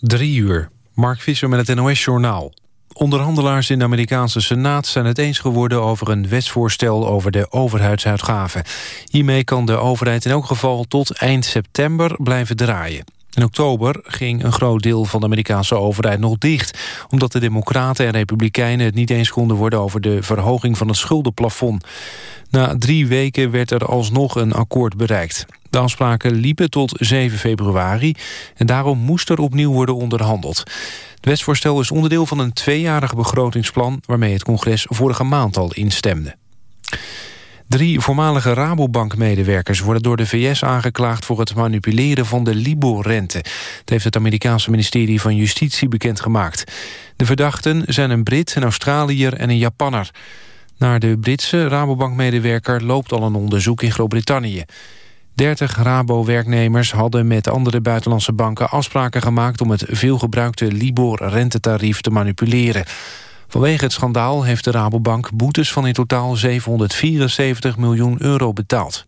Drie uur. Mark Visser met het NOS-journaal. Onderhandelaars in de Amerikaanse Senaat zijn het eens geworden over een wetsvoorstel over de overheidsuitgaven. Hiermee kan de overheid in elk geval tot eind september blijven draaien. In oktober ging een groot deel van de Amerikaanse overheid nog dicht... omdat de democraten en republikeinen het niet eens konden worden... over de verhoging van het schuldenplafond. Na drie weken werd er alsnog een akkoord bereikt. De afspraken liepen tot 7 februari... en daarom moest er opnieuw worden onderhandeld. Het wetsvoorstel is onderdeel van een tweejarig begrotingsplan... waarmee het congres vorige maand al instemde. Drie voormalige Rabobank-medewerkers worden door de VS aangeklaagd voor het manipuleren van de Libor-rente. Dat heeft het Amerikaanse ministerie van Justitie bekendgemaakt. De verdachten zijn een Brit, een Australiër en een Japanner. Naar de Britse Rabobank-medewerker loopt al een onderzoek in Groot-Brittannië. 30 Rabo-werknemers hadden met andere buitenlandse banken afspraken gemaakt om het veelgebruikte Libor-rentetarief te manipuleren. Vanwege het schandaal heeft de Rabobank boetes van in totaal 774 miljoen euro betaald.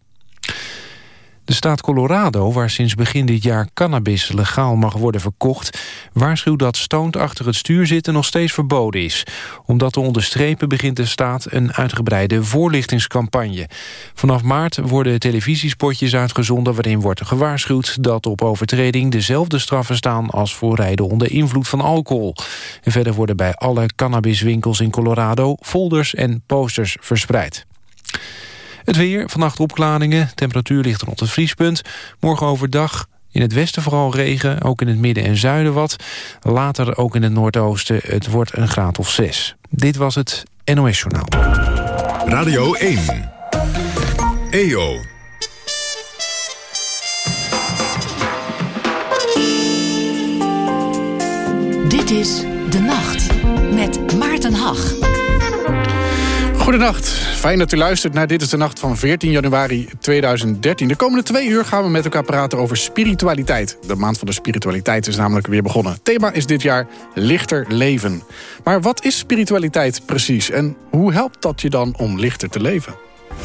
De staat Colorado, waar sinds begin dit jaar cannabis legaal mag worden verkocht... waarschuwt dat stoned achter het stuur zitten nog steeds verboden is. Om dat te onderstrepen begint de staat een uitgebreide voorlichtingscampagne. Vanaf maart worden televisiespotjes uitgezonden waarin wordt gewaarschuwd... dat op overtreding dezelfde straffen staan als voor rijden onder invloed van alcohol. En verder worden bij alle cannabiswinkels in Colorado folders en posters verspreid. Het weer, vannacht opklaringen, temperatuur ligt rond het vriespunt. Morgen overdag in het westen vooral regen, ook in het midden en zuiden wat. Later ook in het noordoosten, het wordt een graad of 6. Dit was het NOS Journaal. Radio 1. EO. Dit is De Nacht met Maarten Hag. Goedenacht, fijn dat u luistert naar Dit is de Nacht van 14 januari 2013. De komende twee uur gaan we met elkaar praten over spiritualiteit. De maand van de spiritualiteit is namelijk weer begonnen. Thema is dit jaar lichter leven. Maar wat is spiritualiteit precies en hoe helpt dat je dan om lichter te leven?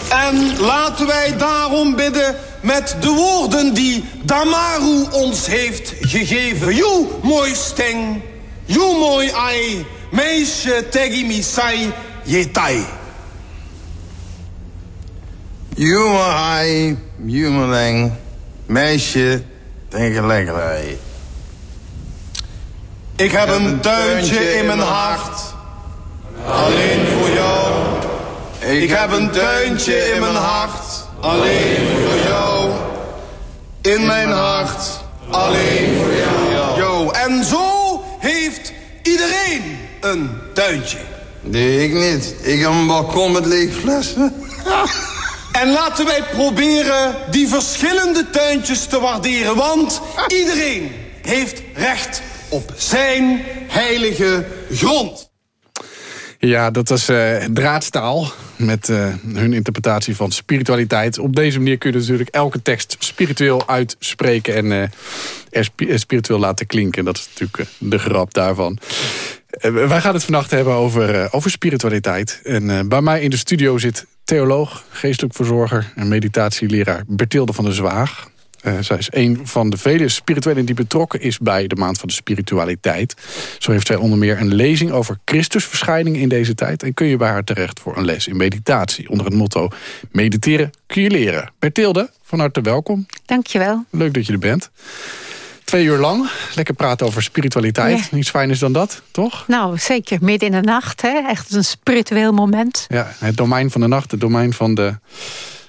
En laten wij daarom bidden met de woorden die Damaru ons heeft gegeven. You mooi steng, you mooi ai, meisje tegi misai jetai. Jongen, ai, jongeling, meisje, tegelijkertijd. Ik heb een tuintje in mijn hart, alleen voor jou. Ik heb een tuintje in mijn hart, alleen voor jou. In mijn hart, alleen voor jou. Yo. En zo heeft iedereen een tuintje. Nee, ik niet. Ik heb een balkon met lege flessen. En laten wij proberen die verschillende tuintjes te waarderen. Want iedereen heeft recht op zijn heilige grond. Ja, dat was uh, draadstaal met uh, hun interpretatie van spiritualiteit. Op deze manier kun je natuurlijk elke tekst spiritueel uitspreken... en er spiritueel laten klinken. Dat is natuurlijk de grap daarvan. wij gaan het vannacht hebben over, over spiritualiteit. En bij mij in de studio zit theoloog, geestelijk verzorger en meditatieleraar Bertilde van der Zwaag. Uh, zij is een van de vele spirituelen die betrokken is bij de Maand van de Spiritualiteit. Zo heeft zij onder meer een lezing over Christusverschijning in deze tijd. En kun je bij haar terecht voor een les in meditatie. Onder het motto mediteren kun je leren. Bertilde, van harte welkom. Dankjewel. Leuk dat je er bent. Twee uur lang. Lekker praten over spiritualiteit. Ja. Niets fijn is dan dat, toch? Nou, zeker. Midden in de nacht. Hè? Echt een spiritueel moment. Ja, het domein van de nacht. Het domein van de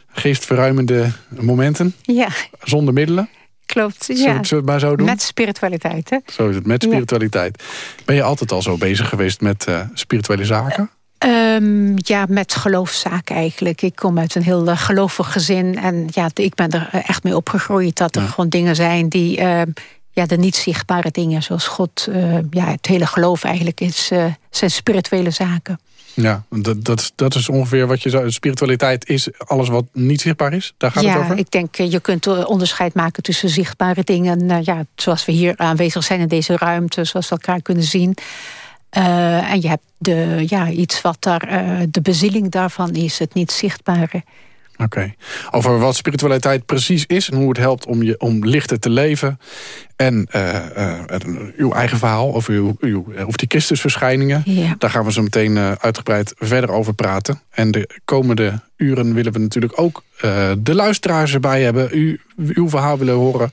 geestverruimende momenten. Ja. Zonder middelen. Klopt, ja. Zullen we het maar zo doen? Met spiritualiteit, hè? Zo is het, met spiritualiteit. Ja. Ben je altijd al zo bezig geweest met uh, spirituele zaken? Um, ja, met geloofszaken eigenlijk. Ik kom uit een heel uh, gelovig gezin. En ja, ik ben er echt mee opgegroeid. Dat er ja. gewoon dingen zijn die... Uh, ja, de niet zichtbare dingen, zoals God... Uh, ja, het hele geloof eigenlijk is, zijn spirituele zaken. Ja, dat, dat, dat is ongeveer wat je zou... Spiritualiteit is alles wat niet zichtbaar is? Daar gaat ja, het over? ik denk je kunt onderscheid maken tussen zichtbare dingen... Nou, ja, zoals we hier aanwezig zijn in deze ruimte, zoals we elkaar kunnen zien... Uh, en je hebt de, ja, iets wat daar, uh, de bezieling daarvan is, het niet zichtbare. Oké. Over wat spiritualiteit precies is en hoe het helpt om, je, om lichter te leven. En uh, uw eigen verhaal over, uw, uw, over die Christusverschijningen. Ja. Daar gaan we zo meteen uitgebreid verder over praten. En de komende uren willen we natuurlijk ook de luisteraars erbij hebben. U, uw verhaal willen horen.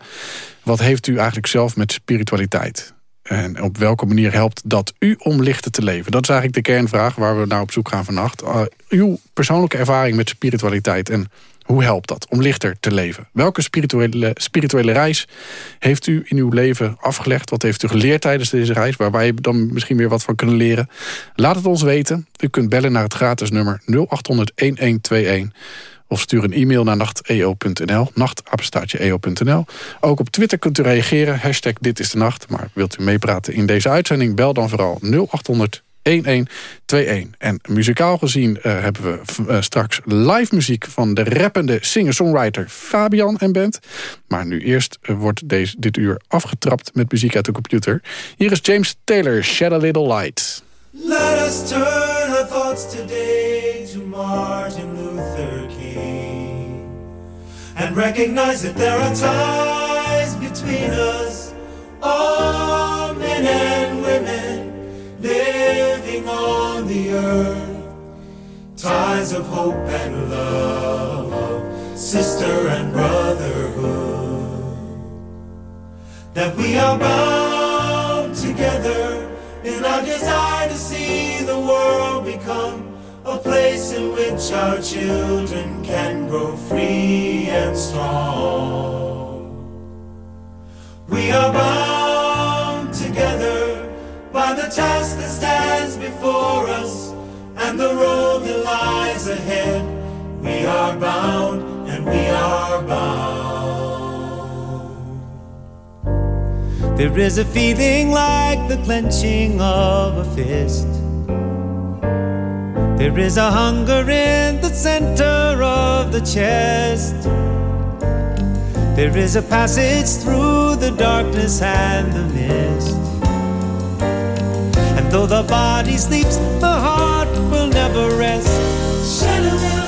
Wat heeft u eigenlijk zelf met spiritualiteit? En op welke manier helpt dat u om lichter te leven? Dat is eigenlijk de kernvraag waar we naar op zoek gaan vannacht. Uh, uw persoonlijke ervaring met spiritualiteit en hoe helpt dat om lichter te leven? Welke spirituele, spirituele reis heeft u in uw leven afgelegd? Wat heeft u geleerd tijdens deze reis? Waar wij dan misschien weer wat van kunnen leren? Laat het ons weten. U kunt bellen naar het gratis nummer 0800 1121. Of stuur een e-mail naar nachteo.nl, nachtapenstaatje.eo.nl. Ook op Twitter kunt u reageren, hashtag dit is de nacht. Maar wilt u meepraten in deze uitzending, bel dan vooral 0800 1121. En muzikaal gezien uh, hebben we uh, straks live muziek van de rappende singer-songwriter Fabian en band. Maar nu eerst uh, wordt deze, dit uur afgetrapt met muziek uit de computer. Hier is James Taylor, Shed a Little Light. Let us turn our thoughts today to Martin Luther and recognize that there are ties between us, all men and women living on the earth, ties of hope and love, of sister and brotherhood, that we are bound together in our desire to see the world become a place in which our children can grow free and strong. We are bound together by the task that stands before us and the road that lies ahead. We are bound and we are bound. There is a feeling like the clenching of a fist. There is a hunger in the center of the chest. There is a passage through the darkness and the mist. And though the body sleeps, the heart will never rest. Shed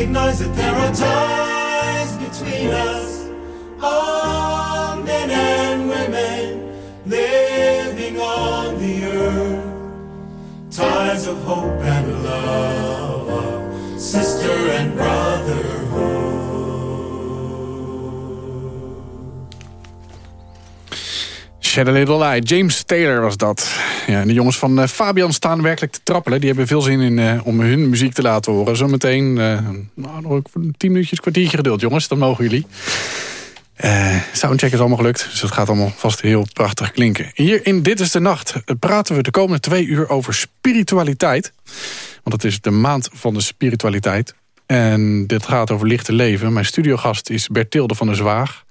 recognize that there are ties between us, all men and women living on the earth, ties of hope and love, of sister and brotherhood. Shed a Little. James Taylor was dat. Ja, de jongens van uh, Fabian staan werkelijk te trappelen. Die hebben veel zin in uh, om hun muziek te laten horen. Zometeen uh, nou, nog tien minuutjes, kwartiertje geduld, jongens. Dan mogen jullie. soundcheck is allemaal gelukt, dus het gaat allemaal vast heel prachtig klinken. Hier in Dit is de Nacht praten we de komende twee uur over spiritualiteit. Want het is de maand van de spiritualiteit. En dit gaat over lichte leven. Mijn studiogast is Bertilde van der Zwaag,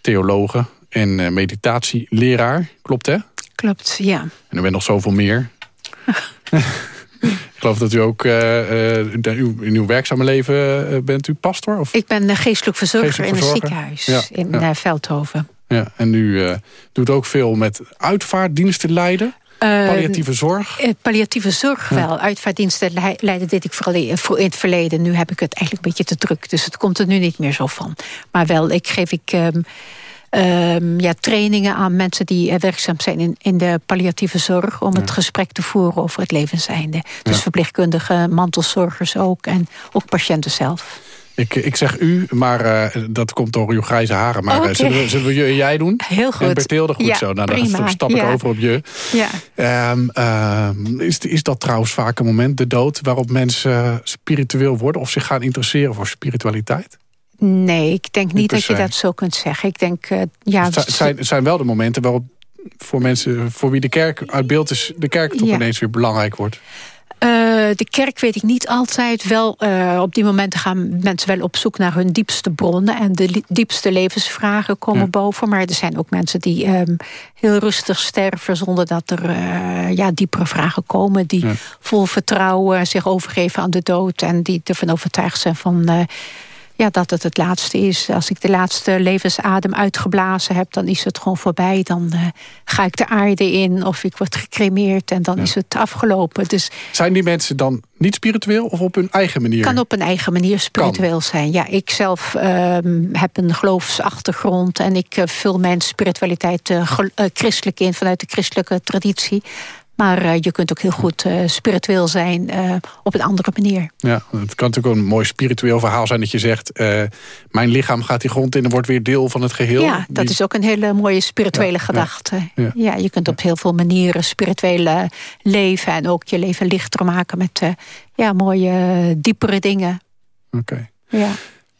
theologe en uh, meditatieleraar. Klopt, hè? Klopt, ja. En er bent nog zoveel meer. Ik geloof dat u ook uh, uh, in uw werkzame leven bent u pastor? Of? Ik ben geestelijk verzorger, in een ziekenhuis ja, in ja. Veldhoven. Ja, en u doet ook veel met uitvaartdiensten leiden. Palliatieve zorg? palliatieve zorg wel. Uitvaartdiensten leiden deed ik vooral in het verleden. Nu heb ik het eigenlijk een beetje te druk. Dus het komt er nu niet meer zo van. Maar wel, ik geef ik... Um, um, ja, trainingen aan mensen die uh, werkzaam zijn in, in de palliatieve zorg... om het gesprek te voeren over het levenseinde. Dus ja. verpleegkundigen, mantelzorgers ook en ook patiënten zelf. Ik, ik zeg u, maar uh, dat komt door uw grijze haren. Maar okay. zullen, we, zullen we je en jij doen? Heel goed. En Bertilde goed ja, zo. Nou, prima. dan stap ik ja. over op je. Ja. Um, uh, is, is dat trouwens vaak een moment, de dood... waarop mensen spiritueel worden... of zich gaan interesseren voor spiritualiteit? Nee, ik denk niet, niet dat je dat zo kunt zeggen. Ik denk, uh, ja... Het zijn, het zijn wel de momenten waarop voor mensen... voor wie de kerk uit beeld is... de kerk toch ja. ineens weer belangrijk wordt. Uh, de kerk weet ik niet altijd. Wel, uh, op die momenten gaan mensen wel op zoek naar hun diepste bronnen. En de diepste levensvragen komen ja. boven. Maar er zijn ook mensen die um, heel rustig sterven... zonder dat er uh, ja, diepere vragen komen. Die ja. vol vertrouwen zich overgeven aan de dood. En die ervan overtuigd zijn van ja, dat het het laatste is. Als ik de laatste levensadem uitgeblazen heb... dan is het gewoon voorbij. Dan uh, ga ik de aarde in of ik word gecremeerd... en dan ja. is het afgelopen. Dus, Zijn die mensen dan niet spiritueel of op hun eigen manier? Kan op een eigen manier spiritueel kan. zijn. Ja, ik zelf uh, heb een geloofsachtergrond... en ik uh, vul mijn spiritualiteit uh, christelijk in... vanuit de christelijke traditie. Maar uh, je kunt ook heel goed uh, spiritueel zijn uh, op een andere manier. Ja, het kan natuurlijk ook een mooi spiritueel verhaal zijn dat je zegt... mijn lichaam gaat die grond in en wordt weer deel van het geheel. Ja, dat die... is ook een hele mooie spirituele ja, gedachte. Ja. ja. je kunt op heel veel manieren spiritueel leven... en ook je leven lichter maken met ja, mooie, diepere dingen. Oké. Okay. Ja.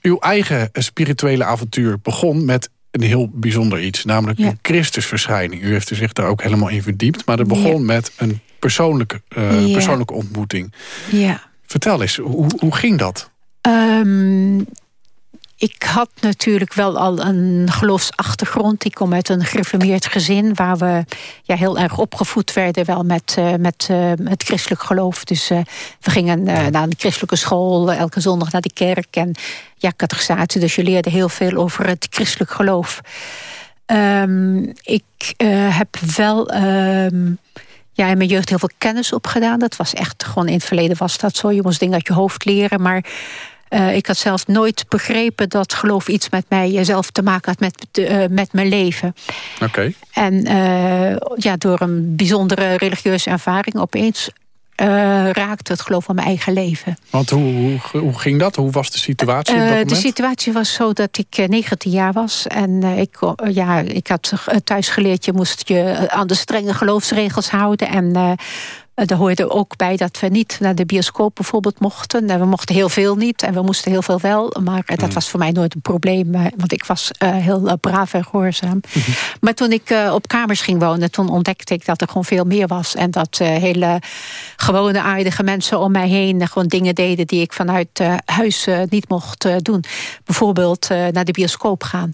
Uw eigen spirituele avontuur begon met een heel bijzonder iets. Namelijk ja. een Christusverschijning. U heeft zich daar ook helemaal in verdiept. Maar dat begon ja. met een persoonlijke, uh, ja. persoonlijke ontmoeting. Ja. Vertel eens, hoe, hoe ging dat? Um, ik had natuurlijk wel al een geloofsachtergrond. Ik kom uit een gereformeerd gezin... waar we ja, heel erg opgevoed werden wel met, uh, met uh, het christelijk geloof. Dus uh, we gingen naar een christelijke school, elke zondag naar de kerk. En ja, catechisatie, dus je leerde heel veel over het christelijk geloof. Um, ik heb wel... Um, ja, in mijn jeugd heel veel kennis opgedaan. Dat was echt gewoon in het verleden was dat zo. Je moest dingen uit je hoofd leren, maar... Uh, ik had zelf nooit begrepen dat geloof iets met mij zelf te maken had met, uh, met mijn leven. Oké. Okay. En uh, ja, door een bijzondere religieuze ervaring opeens raakte het geloof van mijn eigen leven. Want hoe, hoe, hoe ging dat? Hoe was de situatie? de situatie was zo dat ik 19 jaar was. En ik, ja, ik had thuis geleerd, je moest je aan de strenge geloofsregels houden. En er hoorde ook bij dat we niet naar de bioscoop bijvoorbeeld mochten. We mochten heel veel niet en we moesten heel veel wel. Maar dat was voor mij nooit een probleem. Want ik was heel braaf en gehoorzaam. Mm -hmm. Maar toen ik op kamers ging wonen... toen ontdekte ik dat er gewoon veel meer was. En dat hele gewone aardige mensen om mij heen... gewoon dingen deden die ik vanuit huis niet mocht doen. Bijvoorbeeld naar de bioscoop gaan.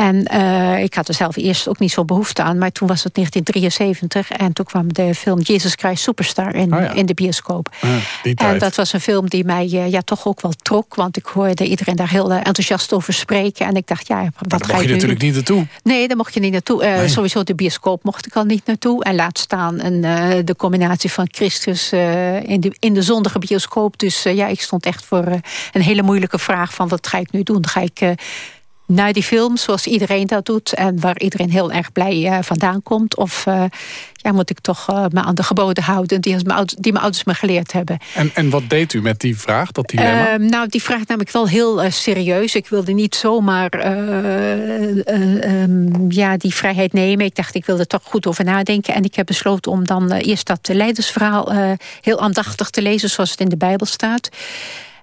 En uh, ik had er zelf eerst ook niet zo behoefte aan. Maar toen was het 1973. En toen kwam de film Jesus Christ Superstar in, oh ja. in de bioscoop. Ja, en dat was een film die mij uh, ja, toch ook wel trok. Want ik hoorde iedereen daar heel uh, enthousiast over spreken. En ik dacht, ja, wat maar ga je natuurlijk niet naartoe. Nee, daar mocht je niet naartoe. Nee. Sowieso de bioscoop mocht ik al niet naartoe. En laat staan een, de combinatie van Christus in, de, in de zondige bioscoop. Dus ja, ik stond echt voor een hele moeilijke vraag van wat ga ik nu doen? Ga ik naar die film, zoals iedereen dat doet... en waar iedereen heel erg blij uh, vandaan komt? Of uh, ja, moet ik toch uh, me aan de geboden houden die, mijn ouders, die mijn ouders me geleerd hebben? En, en wat deed u met die vraag, dat dilemma? Ehm, nou, die vraag nam ik wel heel serieus. Ik wilde niet zomaar um, ja, die vrijheid nemen. Ik dacht, ik wilde er toch goed over nadenken. En ik heb besloten om dan eerst dat leidersverhaal... heel aandachtig te lezen, zoals het in de Bijbel staat...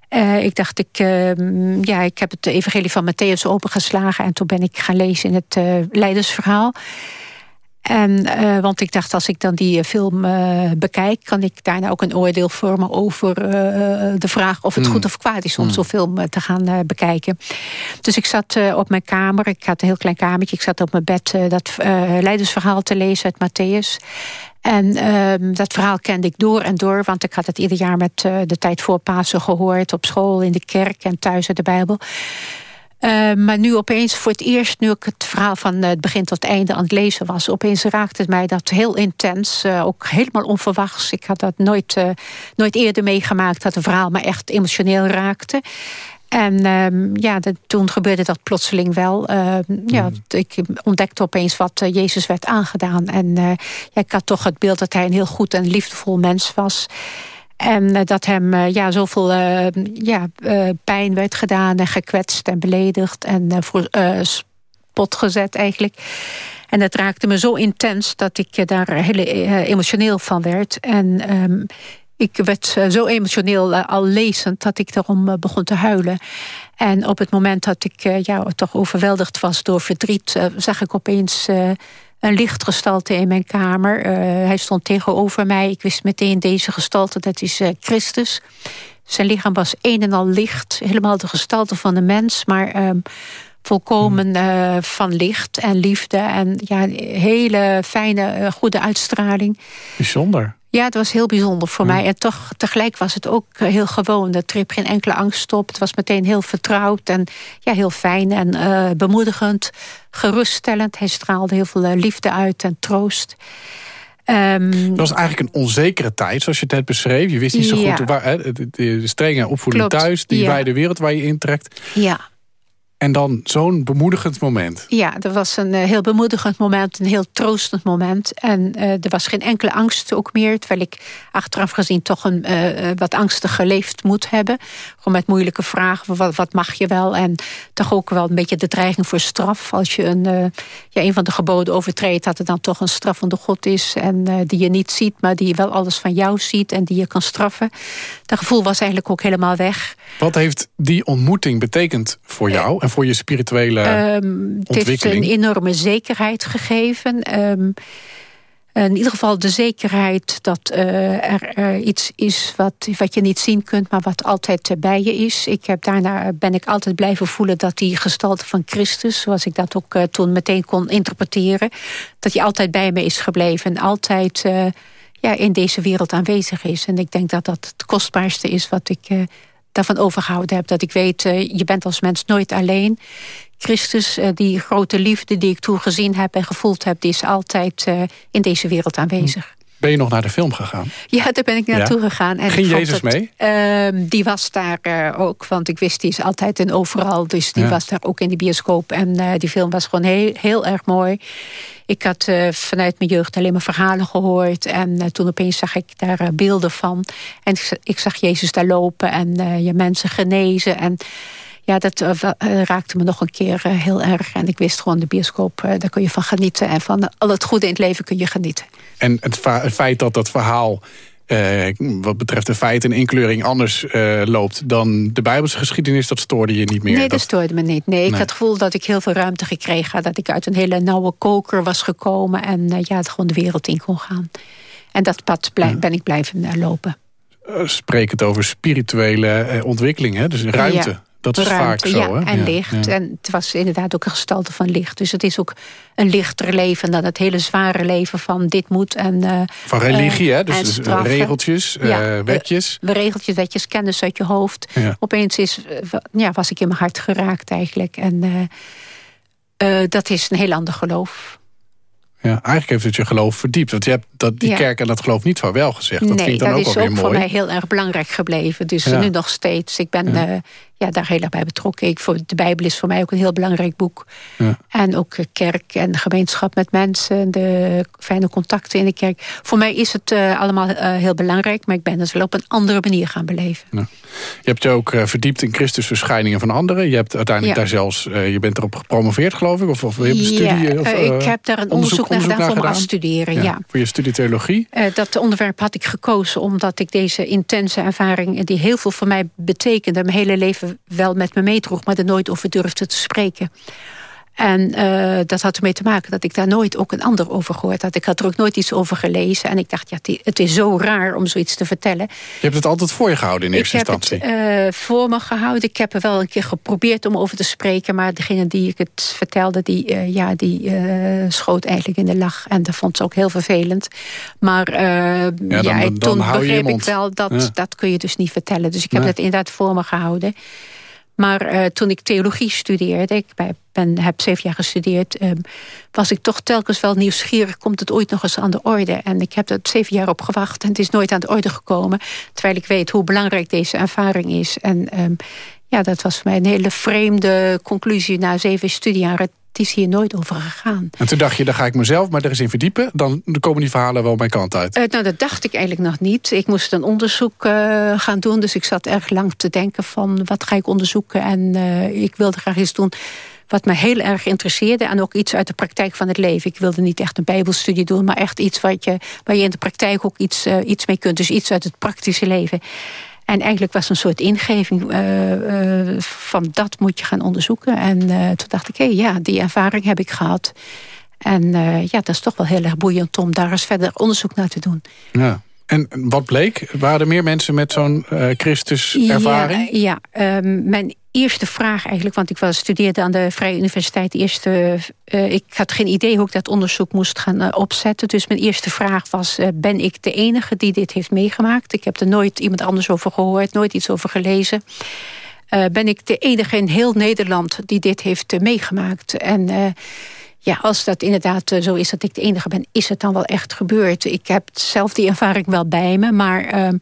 Uh, ik dacht, ik, uh, ja, ik heb het evangelie van Matthäus opengeslagen... en toen ben ik gaan lezen in het uh, leidersverhaal. En, want ik dacht, als ik dan die film bekijk... kan ik daarna ook een oordeel vormen over de vraag... of het mm. goed of kwaad is om mm. zo'n film te gaan bekijken. Dus ik zat op mijn kamer, ik had een heel klein kamertje... ik zat op mijn bed dat leidersverhaal te lezen uit Matthäus... En uh, dat verhaal kende ik door en door, want ik had het ieder jaar met uh, de tijd voor Pasen gehoord, op school, in de kerk en thuis uit de Bijbel. Uh, maar nu opeens, voor het eerst, nu ik het verhaal van het begin tot het einde aan het lezen was, opeens raakte het mij dat heel intens, uh, ook helemaal onverwachts. Ik had dat nooit, nooit eerder meegemaakt, dat een verhaal me echt emotioneel raakte. En um, ja, de, toen gebeurde dat plotseling wel. Uh, ja, hmm. ik ontdekte opeens wat uh, Jezus werd aangedaan. En uh, ja, ik had toch het beeld dat hij een heel goed en liefdevol mens was. En dat hem ja, zoveel ja, pijn werd gedaan en gekwetst en beledigd. En voor spot gezet eigenlijk. En dat raakte me zo intens dat ik daar heel emotioneel van werd. En um, ik werd eh, zo emotioneel eh, al lezend dat ik daarom eh, begon te huilen. En op het moment dat ik ja, toch overweldigd was door verdriet... zag ik opeens een lichtgestalte in mijn kamer. hij stond tegenover mij. Ik wist meteen deze gestalte, dat is Christus. Zijn lichaam was een en al licht. Helemaal de gestalte van de mens, maar... Ehm, volkomen uh, van licht en liefde. En ja, hele fijne, goede uitstraling. Bijzonder. Ja, het was heel bijzonder voor mij. En toch, tegelijk was het ook eh, heel gewoon. Er trip geen enkele angst op. Het was meteen heel vertrouwd en ja, heel fijn en uh, bemoedigend. Geruststellend. Hij straalde heel veel uh, liefde uit en troost. Um, het was eigenlijk een onzekere tijd, zoals je het net beschreef. Je wist niet zo goed waar, de, de, strenge opvoeding thuis, die ja. wijde wereld waar je intrekt. Ja. En dan zo'n bemoedigend moment. Ja, dat was een uh, heel bemoedigend moment, een heel troostend moment. En uh, er was geen enkele angst ook meer. Terwijl ik achteraf gezien toch een uh, wat angstig geleefd moet hebben. Gewoon met moeilijke vragen, wat, wat, mag je wel? En toch ook wel een beetje de dreiging voor straf. Als je een, ja, een van de geboden overtreedt, dat het dan toch een straf van de God is. En die je niet ziet, maar die wel alles van jou ziet en die je kan straffen. Dat gevoel was eigenlijk ook helemaal weg. Wat heeft die ontmoeting betekend voor jou? voor je spirituele um, Het heeft een enorme zekerheid gegeven. Um, in ieder geval de zekerheid dat uh, er uh, iets is wat, wat je niet zien kunt... maar wat altijd bij je is. Ik heb, daarna ben ik altijd blijven voelen dat die gestalte van Christus... zoals ik dat ook uh, toen meteen kon interpreteren... dat die altijd bij me is gebleven en altijd ja, in deze wereld aanwezig is. En ik denk dat dat het kostbaarste is wat ik daarvan overgehouden heb. Dat ik weet, uh, je bent als mens nooit alleen. Christus, uh, die grote liefde die ik toen gezien heb en gevoeld heb... die is altijd in deze wereld aanwezig. Ben je nog naar de film gegaan? Ja, daar ben ik naartoe gegaan. En Ging Jezus het, mee? Uh, die was daar uh, ook, want ik wist die is altijd en overal. Dus die ja. was daar ook in de bioscoop. En uh, die film was gewoon heel, heel erg mooi. Ik had uh, vanuit mijn jeugd alleen maar verhalen gehoord. En toen opeens zag ik daar beelden van. En ik, ik, zag Jezus daar lopen en je mensen genezen. En ja, dat uh, raakte me nog een keer uh, heel erg. En ik wist gewoon, de bioscoop, uh, daar kun je van genieten. En van al het goede in het leven kun je genieten. En het, het feit dat dat verhaal... wat betreft de feiten en inkleuring anders loopt dan de Bijbelse geschiedenis, dat stoorde je niet meer? Nee, dat, stoorde me niet. Nee, ik had het gevoel dat ik heel veel ruimte gekregen had. Dat ik uit een hele nauwe koker was gekomen en ja, het gewoon de wereld in kon gaan. En dat pad blij, ben ik blijven lopen. Spreek het over spirituele ontwikkeling, hè? dus ruimte. Ja. Dat is vaak zo, ja, en licht. En het was inderdaad ook een gestalte van licht. Dus het is ook een lichter leven dan het hele zware leven van dit moet. En, uh, van religie, uh, hè? Dus, dus regeltjes, uh, wetjes. regeltjes, wetjes, kennis uit je hoofd. Opeens is, ja, was ik in mijn hart geraakt eigenlijk. En dat is een heel ander geloof. Ja, eigenlijk heeft het je geloof verdiept. Want je hebt dat, die kerk en dat geloof niet van wel gezegd. Dat nee, vind ik dan dat ook is ook voor mij heel erg belangrijk gebleven. Dus nu nog steeds. Ik ben ja, daar heel erg bij betrokken. Ik, voor, de Bijbel is voor mij ook een heel belangrijk boek. Ja. En ook eh, kerk en gemeenschap met mensen. De fijne contacten in de kerk. Voor mij is het uh, allemaal uh, heel belangrijk. Maar ik ben het wel op een andere manier gaan beleven. Ja. Je hebt je ook uh, verdiept in Christusverschijningen van anderen. Je hebt uiteindelijk ja. daar zelfs... je bent erop gepromoveerd geloof ik? Of, of je hebt een studie? Ja, of, ik heb daar een onderzoek, onderzoek naar gedaan, voor me af studeren. Ja, ja. Voor je studie theologie? dat onderwerp had ik gekozen omdat ik deze intense ervaring... die heel veel voor mij betekende... mijn hele leven wel met me meedroeg... maar er nooit over durfde te spreken. En uh, dat had ermee te maken dat ik daar nooit ook een ander over gehoord had. Ik had er ook nooit iets over gelezen. En ik dacht, ja, het is zo raar om zoiets te vertellen. Je hebt het altijd voor je gehouden in eerste ik instantie? Ik heb het uh, voor me gehouden. Ik heb er wel een keer geprobeerd om over te spreken. Maar degene die ik het vertelde, die, uh, ja, die schoot eigenlijk in de lach. En dat vond ze ook heel vervelend. Maar ja, dan, ja, dan, dan toen begreep ik wel, dat, ja. dat kun je dus niet vertellen. Dus ik heb nee. het inderdaad voor me gehouden. Maar uh, toen ik theologie studeerde, ik ben, heb zeven jaar gestudeerd... Uh, was ik toch telkens wel nieuwsgierig, komt het ooit nog eens aan de orde? En ik heb er zeven jaar op gewacht en het is nooit aan de orde gekomen. Terwijl ik weet hoe belangrijk deze ervaring is. En um, ja, dat was voor mij een hele vreemde conclusie na zeven studiejaren. Het is hier nooit over gegaan. En toen dacht je, dan ga ik mezelf maar er eens in verdiepen. Dan komen die verhalen wel mijn kant uit. Uh, nou, dat dacht ik eigenlijk nog niet. Ik moest een onderzoek uh, gaan doen. Dus ik zat erg lang te denken van wat ga ik onderzoeken. En uh, ik wilde graag iets doen wat me heel erg interesseerde. En ook iets uit de praktijk van het leven. Ik wilde niet echt een bijbelstudie doen. Maar echt iets wat je, waar je in de praktijk ook iets, iets mee kunt. Dus iets uit het praktische leven. En eigenlijk was een soort ingeving uh, uh, van dat moet je gaan onderzoeken. En uh, toen dacht ik, hé, hey, ja, die ervaring heb ik gehad. En ja, dat is toch wel heel erg boeiend om daar eens verder onderzoek naar te doen. Ja. En wat bleek? Waren er meer mensen met zo'n Christus-ervaring? Ja, ja um, mijn eerste vraag eigenlijk, want ik was, studeerde aan de Vrije Universiteit. Eerste, uh, ik had geen idee hoe ik dat onderzoek moest gaan uh, opzetten. Dus mijn eerste vraag was, uh, ben ik de enige die dit heeft meegemaakt? Ik heb er nooit iemand anders over gehoord, nooit iets over gelezen. ben ik de enige in heel Nederland die dit heeft meegemaakt? En ja, als dat inderdaad zo is dat ik de enige ben, is het dan wel echt gebeurd? Ik heb zelf die ervaring wel bij me, maar ehm,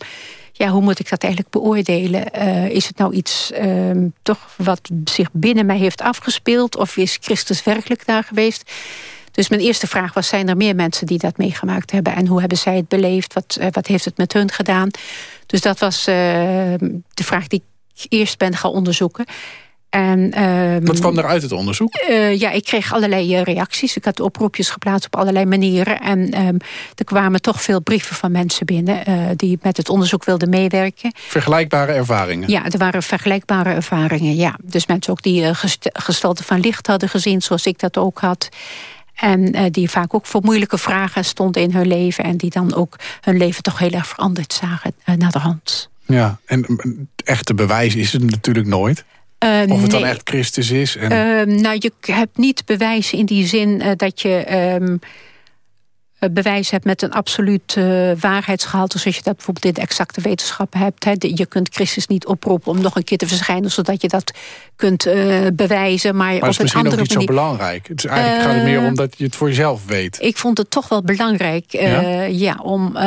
ja, hoe moet ik dat eigenlijk beoordelen? Uh, is het nou iets uh, toch wat zich binnen mij heeft afgespeeld? Of is Christus werkelijk daar geweest? Dus mijn eerste vraag was, zijn er meer mensen die dat meegemaakt hebben? En hoe hebben zij het beleefd? Wat, uh, wat heeft het met hun gedaan? Dus dat was ehm, de vraag die ik eerst ben gaan onderzoeken. En, um, Wat kwam er uit het onderzoek? Uh, ja, ik kreeg allerlei uh, reacties. Ik had oproepjes geplaatst op allerlei manieren. En um, er kwamen toch veel brieven van mensen binnen... Uh, die met het onderzoek wilden meewerken. Vergelijkbare ervaringen? Ja, er waren vergelijkbare ervaringen, ja. Dus mensen ook die gest gestalte van licht hadden gezien... zoals ik dat ook had. En die vaak ook voor moeilijke vragen stonden in hun leven... en die dan ook hun leven toch heel erg veranderd zagen naar de hand. Ja, en echte bewijs is het natuurlijk nooit... Uh, of het nee. dan echt Christus is? En... Uh, nou, je hebt niet bewijs in die zin uh, dat je um, bewijs hebt met een absoluut waarheidsgehalte, zoals je dat bijvoorbeeld in de exacte wetenschap hebt. Hè. Je kunt Christus niet oproepen om nog een keer te verschijnen, zodat je dat kunt bewijzen. Maar, maar op is een andere ook niet manier... zo belangrijk. Het is eigenlijk gaat het meer om dat je het voor jezelf weet. Ik vond het toch wel belangrijk ja? ja? om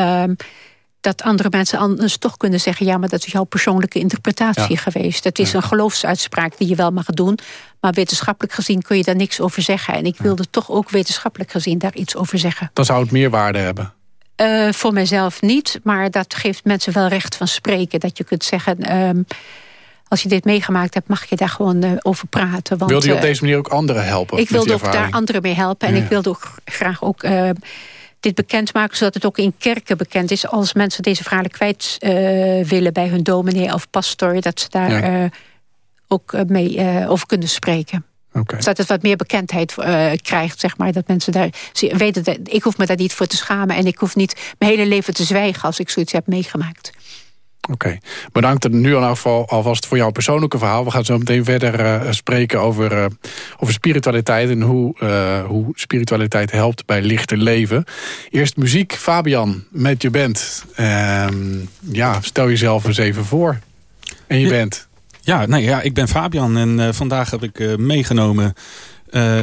dat andere mensen anders toch kunnen zeggen... ja, maar dat is jouw persoonlijke interpretatie ja. geweest. Het is ja. een geloofsuitspraak die je wel mag doen... maar wetenschappelijk gezien kun je daar niks over zeggen. En ik wilde ja. toch ook wetenschappelijk gezien daar iets over zeggen. Dan zou het meer waarde hebben? Uh, voor mezelf niet, maar dat geeft mensen wel recht van spreken. Dat je kunt zeggen... Um, als je dit meegemaakt hebt, mag je daar gewoon uh, over praten. Want, wilde je op deze manier ook anderen helpen? Ik wilde ook daar anderen mee helpen. En ik wilde ook graag ook... Uh, dit bekendmaken, zodat het ook in kerken bekend is... als mensen deze verhalen kwijt uh, willen bij hun dominee of pastor... dat ze daar ja. uh, ook mee uh, over kunnen spreken. Okay. Zodat het wat meer bekendheid krijgt, zeg maar. Dat mensen daar weten, dat, ik hoef me daar niet voor te schamen... en ik hoef niet mijn hele leven te zwijgen als ik zoiets heb meegemaakt. Oké, okay. bedankt nu al geval alvast voor jouw persoonlijke verhaal. We gaan zo meteen verder uh, spreken over, uh, over spiritualiteit... en hoe, uh, hoe spiritualiteit helpt bij lichter leven. Eerst muziek, Fabian, met je band. ja, stel jezelf eens even voor. En je ja, bent? Ja, nee, ja, ik ben Fabian en vandaag heb ik meegenomen...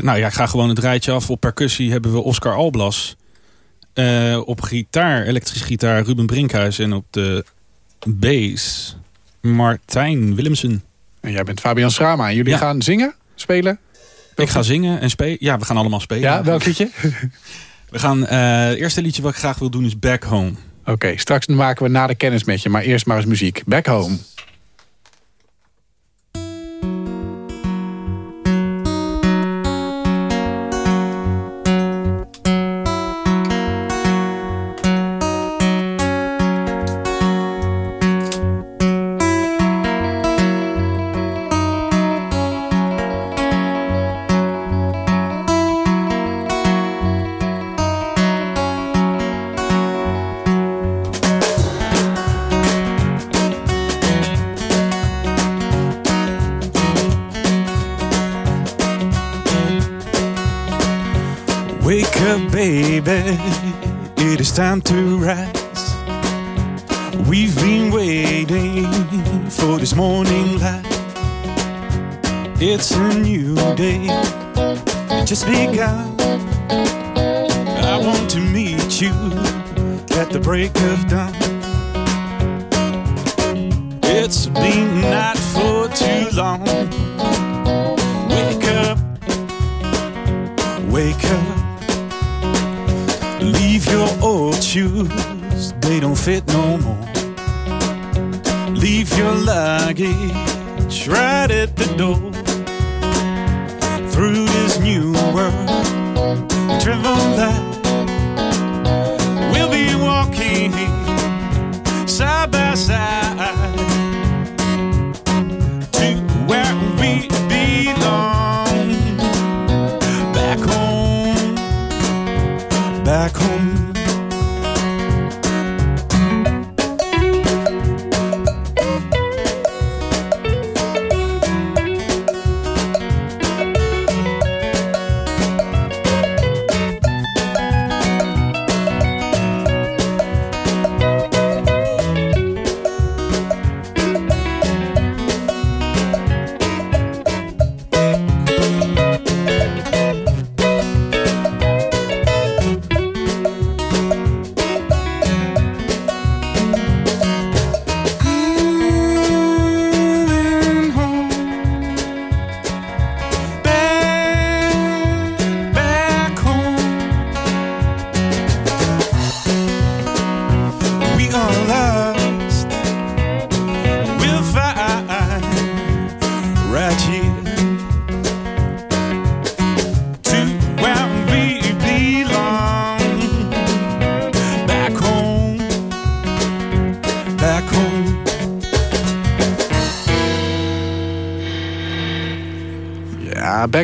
nou ja, ik ga gewoon het rijtje af. Op percussie hebben we Oscar Alblas... op gitaar, elektrische gitaar, Ruben Brinkhuis... en op de bass Martijn Willemsen. En jij bent Fabian Schrama. En jullie Ja. gaan zingen, spelen? Ik ga zingen en spelen. Ja, we gaan allemaal spelen. Ja, welk liedje? We gaan, eh, het eerste liedje wat ik graag wil doen is Back Home. Oké, straks maken we na de kennis met je. Maar eerst maar eens muziek. Back home. Back home.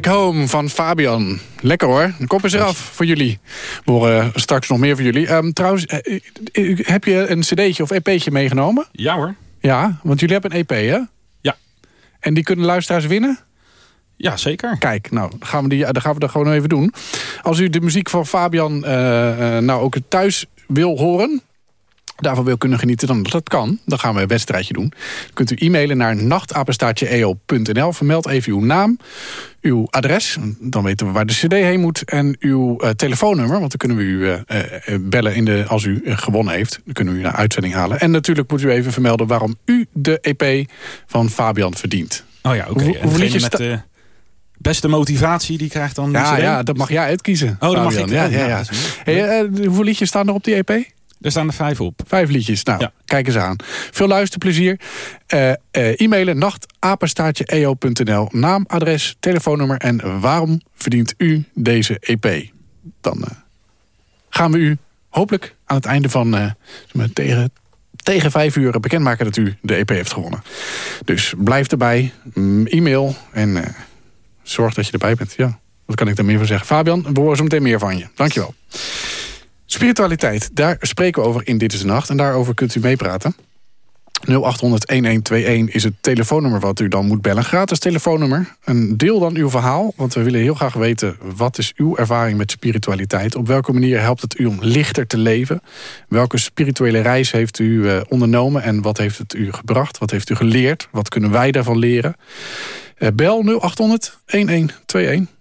Back Home van Fabian. Lekker hoor. De kop is eraf voor jullie. We horen straks nog meer van jullie. Ehm, trouwens, eh, eh, heb je een cd'tje of EP'tje meegenomen? Ja hoor. Ja, want jullie hebben een EP, hè? Ja. En die kunnen luisteraars winnen? Ja, zeker. Kijk, nou, dan gaan we, die, dan gaan we dat gewoon even doen. Als u de muziek van Fabian eh, eh, nou ook thuis wil horen... daarvan wil kunnen genieten, dan dat kan. Dan gaan we een wedstrijdje doen. Dan kunt u e-mailen naar nachtapenstaartje.eo.nl. Vermeld even uw naam, uw adres. Dan weten we waar de cd heen moet. En uw eh, telefoonnummer, want dan kunnen we u eh, eh, bellen in de, als u gewonnen heeft. Dan kunnen we u naar uitzending halen. En natuurlijk moet u even vermelden waarom u de EP van Fabian verdient. Oh ja, oké. Hoe- degene liedjes met sta- de beste motivatie, die krijgt dan Ja, ja, dat mag jij uitkiezen. Oh, dat mag ik. Ja, Oh, ja, ja, ja. Hey, hoeveel liedjes staan er op die EP? Er staan er vijf op. Vijf liedjes. Nou, Ja. kijk eens aan. Veel luisterplezier. Eh eh, e-mailen nachtapenstaartje.eo.nl. Naam, adres, telefoonnummer en waarom verdient u deze EP? Dan eh, gaan we u hopelijk aan het einde van tegen, tegen vijf uur bekendmaken dat u de EP heeft gewonnen. Dus blijf erbij. Mm, E-mail en zorg dat je erbij bent. Ja, wat kan ik daar meer van zeggen? Fabian, we horen zo meteen meer van je. Dankjewel. Spiritualiteit, daar spreken we over in Dit is de Nacht. En daarover kunt u meepraten. 0800-1121 is het telefoonnummer wat u dan moet bellen. Gratis telefoonnummer. En deel dan uw verhaal, want we willen heel graag weten... wat is uw ervaring met spiritualiteit? Op welke manier helpt het u om lichter te leven? Welke spirituele reis heeft u eh, ondernomen en wat heeft het u gebracht? Wat heeft u geleerd? Wat kunnen wij daarvan leren? Eh, bel 0800-1121.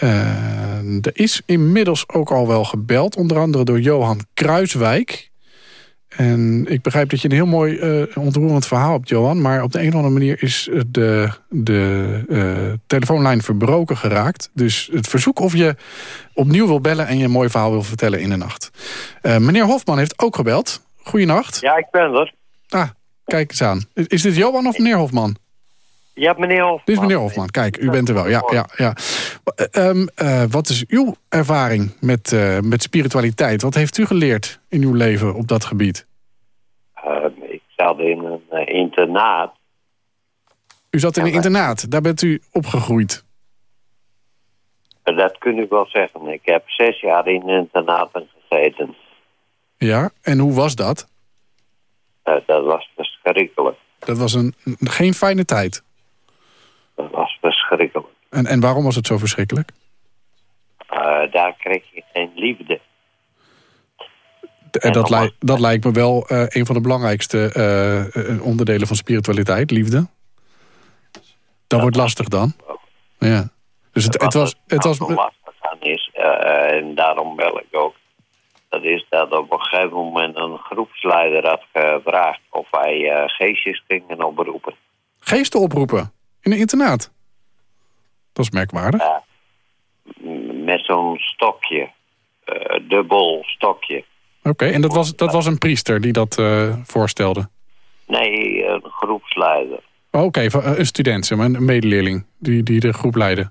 Eh, er is inmiddels ook al wel gebeld. Onder andere door Johan Kruiswijk. En ik begrijp dat je een heel mooi uh, ontroerend verhaal hebt, Johan. Maar op de een of andere manier is de, de uh, telefoonlijn verbroken geraakt. Dus het verzoek of je opnieuw wil bellen en je een mooi verhaal wil vertellen in de nacht. Uh, meneer Hofman heeft ook gebeld. Goeienacht. Ja, ik ben er. Ah, kijk eens aan. Is dit Johan of meneer Hofman? Ja, meneer Hofman. Dit is meneer Hofman. Kijk, u bent er wel. Ja, ja, ja. Um, uh, wat is uw ervaring met, uh, met spiritualiteit? Wat heeft u geleerd in uw leven op dat gebied? Uh, ik zat in een internaat. U zat in een internaat. Daar bent u opgegroeid. Dat kun ik wel zeggen. Ik heb zes jaar in een internaat gezeten. Ja, en hoe was dat? dat was verschrikkelijk. Dat was een, geen fijne tijd? Dat was verschrikkelijk. En, en waarom was het zo verschrikkelijk? Uh, daar kreeg je geen liefde. En dat, li dat lijkt me wel uh, een van de belangrijkste uh, onderdelen van spiritualiteit, liefde. Dat, dat wordt lastig dan. Ja. Dus het, het was... Het was lastig aan is, en daarom bel ik ook. Dat is dat op een gegeven moment een groepsleider had gevraagd... of wij geestjes gingen oproepen. Geesten oproepen? In een internaat? Dat is merkwaardig. Ja, met zo'n stokje. Uh, dubbel stokje. Oké, okay, en dat was, dat was een priester die dat uh, voorstelde? Nee, een groepsleider. Oh, Oké, okay, een student, een medeleerling die, die de groep leidde.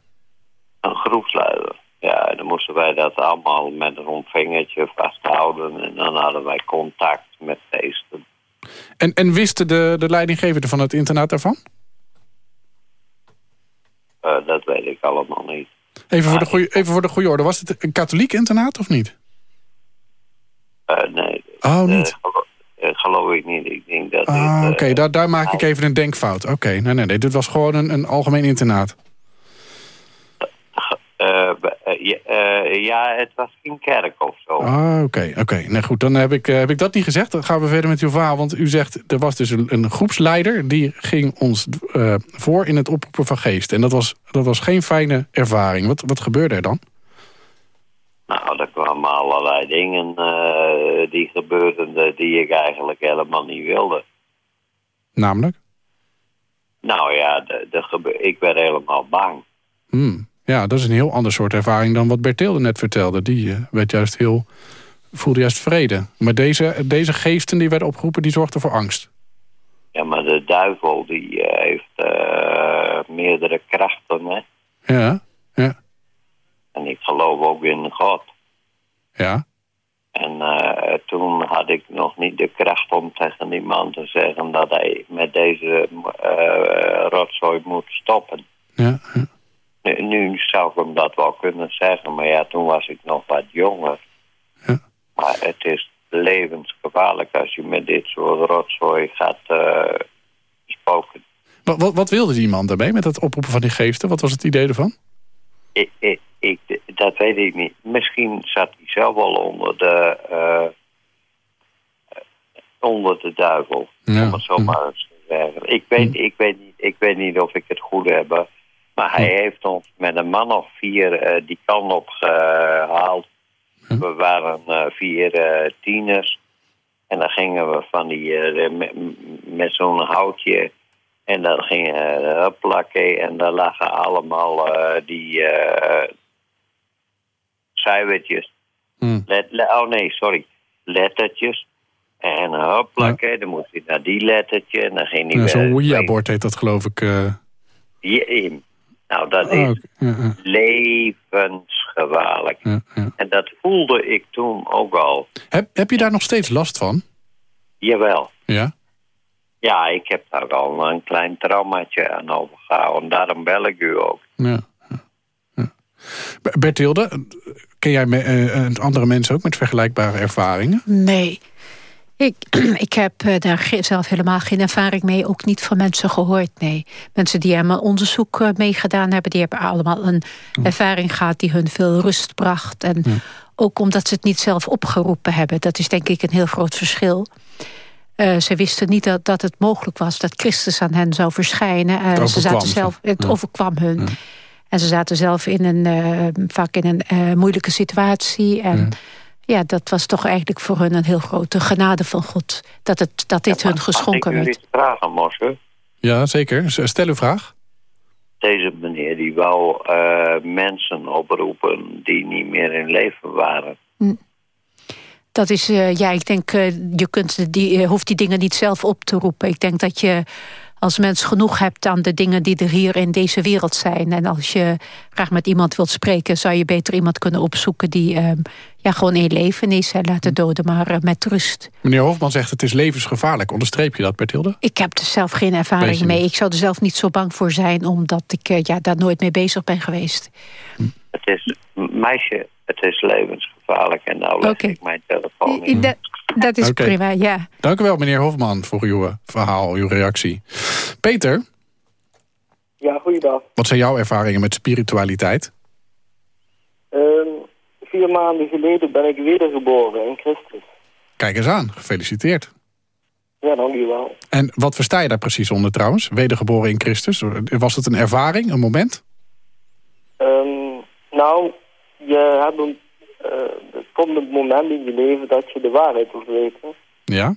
Een groepsleider. Ja, dan moesten wij dat allemaal met een vingertje vasthouden. En dan hadden wij contact met geesten. En, en wisten de, de leidinggevende van het internaat daarvan? Uh, dat weet ik allemaal niet. Even voor, de goeie, even voor de goede orde, was het een katholiek internaat of niet? Uh, nee. Oh, niet? Uh, geloof, geloof, ik niet. Ik denk dat ah, oké, okay. daar, daar maak ik even een denkfout. Oké, okay. nee, nee, nee, dit was gewoon een, een algemeen internaat. Ja, het was geen kerk of zo. Ah, oké, okay, oké. Okay. Nee, goed, dan heb ik, heb ik dat niet gezegd. Dan gaan we verder met uw verhaal. Want u zegt, er was dus een, een groepsleider... die ging ons voor in het oproepen van geest. En dat was, dat was geen fijne ervaring. Wat, wat gebeurde er dan? Nou, er kwamen allerlei dingen uh, die gebeurden... die ik eigenlijk helemaal niet wilde. Namelijk? Nou ja, de, de ik werd helemaal bang. Hmm. Ja, dat is een heel ander soort ervaring dan wat Bertilde net vertelde. Die uh, werd juist heel, voelde juist vrede. Maar deze, deze geesten die werden opgeroepen, die zorgden voor angst. Ja, maar de duivel die uh, heeft uh, meerdere krachten, hè? Ja, ja. En ik geloof ook in God. Ja. En toen had ik nog niet de kracht om tegen die man te zeggen... dat hij met deze rotzooi moet stoppen. Ja, ja. Nu, zou ik hem dat wel kunnen zeggen, maar ja, toen was ik nog wat jonger. Ja. Maar het is levensgevaarlijk als je met dit soort rotzooi gaat uh, spoken. Wat, wat, wat, wilde die man daarmee met het oproepen van die geesten? Wat was het idee ervan? Ik, ik, ik, dat weet ik niet. Misschien zat hij zelf wel onder de, uh, onder de duivel. Ja. Om het zo maar eens te zeggen. Ik weet, ik, weet niet, ik weet niet of ik het goed heb. Maar hij heeft ons met een man of vier uh, die kant op gehaald. We waren uh, vier uh, tieners. En dan gingen we van die, met, met zo'n houtje. En dan gingen we plakken. En daar lagen allemaal die cijfertjes. Hmm. Let, oh nee, sorry. Lettertjes. En hopplakken, ja. dan moest hij naar die lettertje. En dan ging hij ja, Zo'n Ouija-bord heet dat geloof ik. Ja, nou, dat is oh, ja, ja. levensgevaarlijk. Ja, en dat voelde ik toen ook al. Heb, heb je daar nog steeds last van? Jawel. Ja? Ja, ik heb daar al een klein traumaatje aan overgehouden. Daarom bel ik u ook. Ja. Bertilde, ken jij uh, andere mensen ook met vergelijkbare ervaringen? Nee. Ik, ik heb daar zelf helemaal geen ervaring mee. Ook niet van mensen gehoord, nee. Mensen die helemaal onderzoek meegedaan hebben... die hebben allemaal een ervaring gehad die hun veel rust bracht. En ja. ook omdat ze het niet zelf opgeroepen hebben. Dat is denk ik een heel groot verschil. Uh, ze wisten niet dat, dat het mogelijk was dat Christus aan hen zou verschijnen. Uh, ze zaten zelf, het ja. overkwam hun. Ja. En ze zaten zelf in een, uh, vaak in een moeilijke situatie. En ja, dat was toch eigenlijk voor hun een heel grote genade van God. Dat, het, dat dit hun geschonken Mag ik werd. jullie vragen, Moske? Ja, zeker. Stel uw vraag. Deze meneer die wou eh, mensen oproepen die niet meer in leven waren. Dat is, eh, ja, ik denk, eh, je kunt die, hoeft die dingen niet zelf op te roepen. Ik denk dat je als mens genoeg hebt aan de dingen die er hier in deze wereld zijn. En als je graag met iemand wilt spreken, zou je beter iemand kunnen opzoeken die eh, ja, gewoon in leven is. Hè, laten doden, maar eh, met rust. Meneer Hofman zegt het is levensgevaarlijk. Onderstreep je dat, Bertilde? Ik heb er zelf geen ervaring mee. Ik zou er zelf niet zo bang voor zijn, omdat ik eh, ja, daar nooit mee bezig ben geweest. Het is, meisje, het is levensgevaarlijk en nou leg ik mijn telefoon in. Dat, dat is Oké. prima, ja. Dank u wel, meneer Hofman, voor uw eh, verhaal, uw reactie. Peter, Ja, goeiedag. wat zijn jouw ervaringen met spiritualiteit? Ehm, vier maanden geleden ben ik wedergeboren in Christus. Kijk eens aan, gefeliciteerd. Ja, dankjewel. En wat versta je daar precies onder trouwens? Wedergeboren in Christus? Was het een ervaring, een moment? Ehm, nou, je hebt een, eh, er komt een moment in je leven dat je de waarheid moet weten. Ja.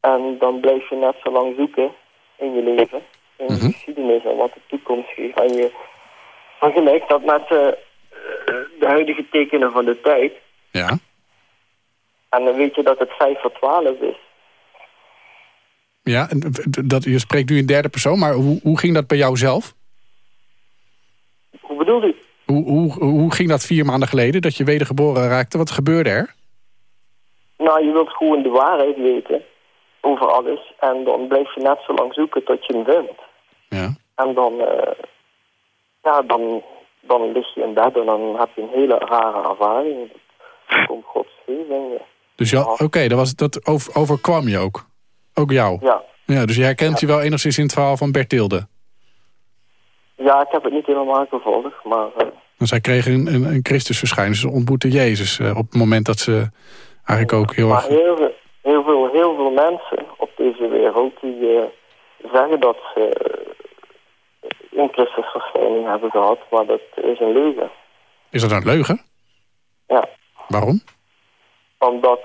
En dan blijf je net zo lang zoeken in je leven. In Mhm. de geschiedenis en wat de toekomst geeft. En je vergelijkt dat met eh, eh, de huidige tekenen van de tijd. Ja. En dan weet je dat het 5 voor 12 is. Ja, dat, je spreekt nu in derde persoon, maar hoe, hoe ging dat bij jou zelf? Hoe bedoelt u? Hoe, hoe, hoe ging dat vier maanden geleden, dat je wedergeboren raakte? Wat gebeurde er? Nou, je wilt gewoon de waarheid weten over alles. En dan blijf je net zo lang zoeken tot je hem vindt. Ja. En dan, eh, ja, dan, dan lig je in bed en dan heb je een hele rare ervaring. Komt Gods. Dus ja, oké, dat, was- dat over- overkwam je ook. Ook jou. Ja. Ja, dus je herkent je wel enigszins in het verhaal van Bertilde. Ja, ik heb het niet helemaal gevolgd, maar Want zij kregen een, een, een Christusverschijning. Ze ontmoetten Jezus eh, op het moment dat ze eigenlijk ook heel maar erg... heel, veel- heel, veel, heel veel mensen op deze wereld die eh, zeggen dat ze een Christusverschijning hebben gehad, maar dat is een leugen. Is dat een leugen? Ja. Waarom? Omdat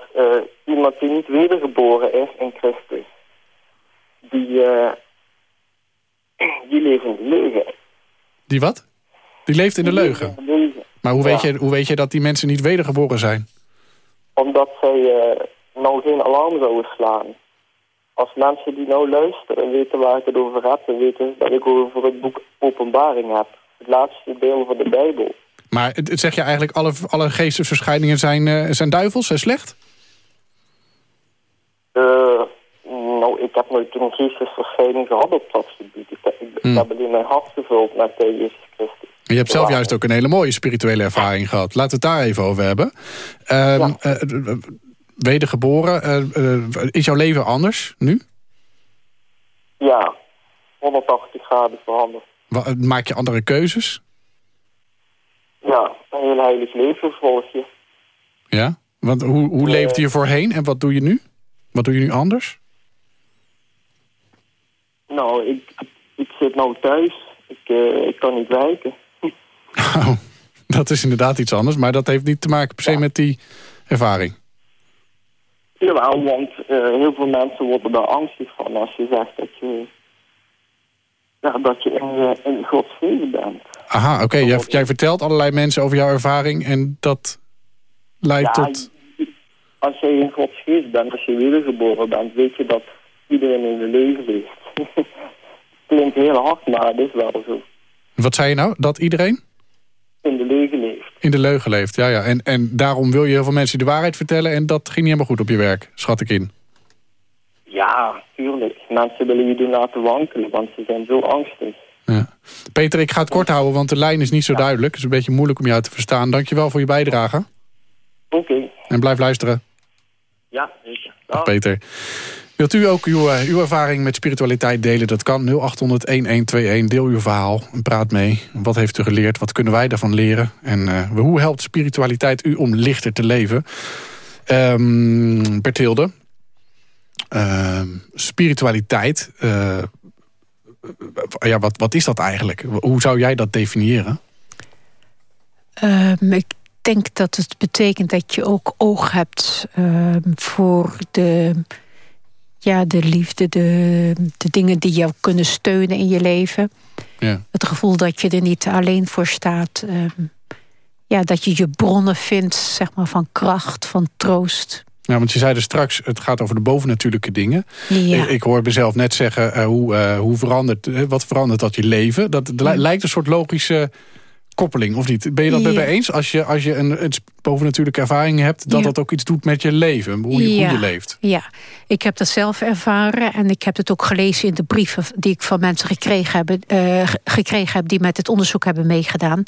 iemand die niet wedergeboren is in Christus, die, die leeft in de leugen. Die wat? Die leeft in de leugen. Maar hoe, weet je, hoe weet je dat die mensen niet wedergeboren zijn? Omdat zij eh, nou geen alarm zouden slaan. Als mensen die nou luisteren en weten waar ik het over heb, dan weten dat ik over het boek Openbaring heb. Het laatste deel van de Bijbel. Maar zeg je eigenlijk, alle, alle geestesverschijningen zijn, eh, zijn duivels, zijn slecht? Eh, nou, ik heb nooit een geestesverschijning gehad op dat gebied. Ik, heb- ik, ik Hmm. heb alleen mijn hart gevuld met eh, Jezus Christus. Je hebt zelf Ja. juist ook een hele mooie spirituele ervaring gehad. Laten we het daar even over hebben. Ehm, eh, eh, wedergeboren, eh, is jouw leven anders nu? Ja, 180 graden veranderd. Maak je andere keuzes? Ja, een heel heilig leven volg je. Ja? Want hoe, hoe leefde je voorheen en wat doe je nu? Wat doe je nu anders? Nou, ik, ik zit nou thuis. Ik, eh, ik kan niet werken. Oh, dat is inderdaad iets anders, maar dat heeft niet te maken per se met die ervaring. Jawel, want eh, heel veel mensen worden daar angstig van als je zegt dat je, ja, dat je in, eh, in Gods vrede bent. Aha, oké. Jij, jij vertelt allerlei mensen over jouw ervaring en dat leidt Ja, tot... Als jij in Gods geest bent, als je wedergeboren bent, weet je dat iedereen in de leven leeft. Klinkt heel hard, maar het is wel zo. Wat zei je nou? Dat iedereen In de leven leeft. in de leugen leeft? Ja, ja. En, en daarom wil je heel veel mensen de waarheid vertellen en dat ging niet helemaal goed op je werk, schat ik in. Ja, tuurlijk. Mensen willen je doen laten wankelen, want ze zijn zo angstig. Ja. Peter, ik ga het kort houden, want de lijn is niet zo duidelijk. Het is een beetje moeilijk om jou te verstaan. Dankjewel voor je bijdrage. Oké. En blijf luisteren. Ja, zeker. Dag Peter. Wilt u ook uw, eh, uw ervaring met spiritualiteit delen? Dat kan 0800-1121. Deel uw verhaal en praat mee. Wat heeft u geleerd? Wat kunnen wij daarvan leren? En eh, hoe helpt spiritualiteit u om lichter te leven? Ehm Bertilde. Ehm, spiritualiteit. eh, ja, wat, wat is dat eigenlijk? Hoe zou jij dat definiëren? Ehm, ik denk dat het betekent dat je ook oog hebt voor de, ja, de liefde, de, de dingen die jou kunnen steunen in je leven. Ja. Het gevoel dat je er niet alleen voor staat. ehm, ja, dat je je bronnen vindt zeg maar, van kracht, van troost. Ja, want je zei er straks, het gaat over de bovennatuurlijke dingen. Ja. Ik, hoor mezelf net zeggen, eh, hoe, eh, hoe verandert, eh, wat verandert dat je leven? Dat lijkt een soort logische koppeling, of niet? Ben je dat met me eens? Als je, als je een, een bovennatuurlijke ervaring hebt... dat Ja. dat ook iets doet met je leven, hoe je, hoe je leeft. Ja, ik heb dat zelf ervaren en ik heb het ook gelezen in de brieven die ik van mensen gekregen heb, eh, ge- gekregen heb die met het onderzoek hebben meegedaan.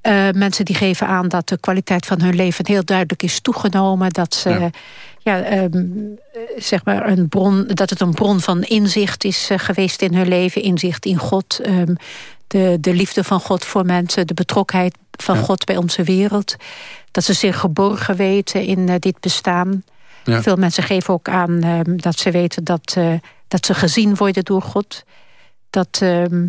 Eh, mensen die geven aan dat de kwaliteit van hun leven heel duidelijk is toegenomen. Dat ze Ja. ja. ehm, eh, zeg maar een bron, dat het een bron van inzicht is geweest in hun leven, inzicht in God. ehm, de, de liefde van God voor mensen, de betrokkenheid van God bij onze wereld. Dat ze zich geborgen weten in eh, dit bestaan. Ja. Veel mensen geven ook aan ehm, dat ze weten dat, eh, dat ze gezien worden door God. Dat ehm,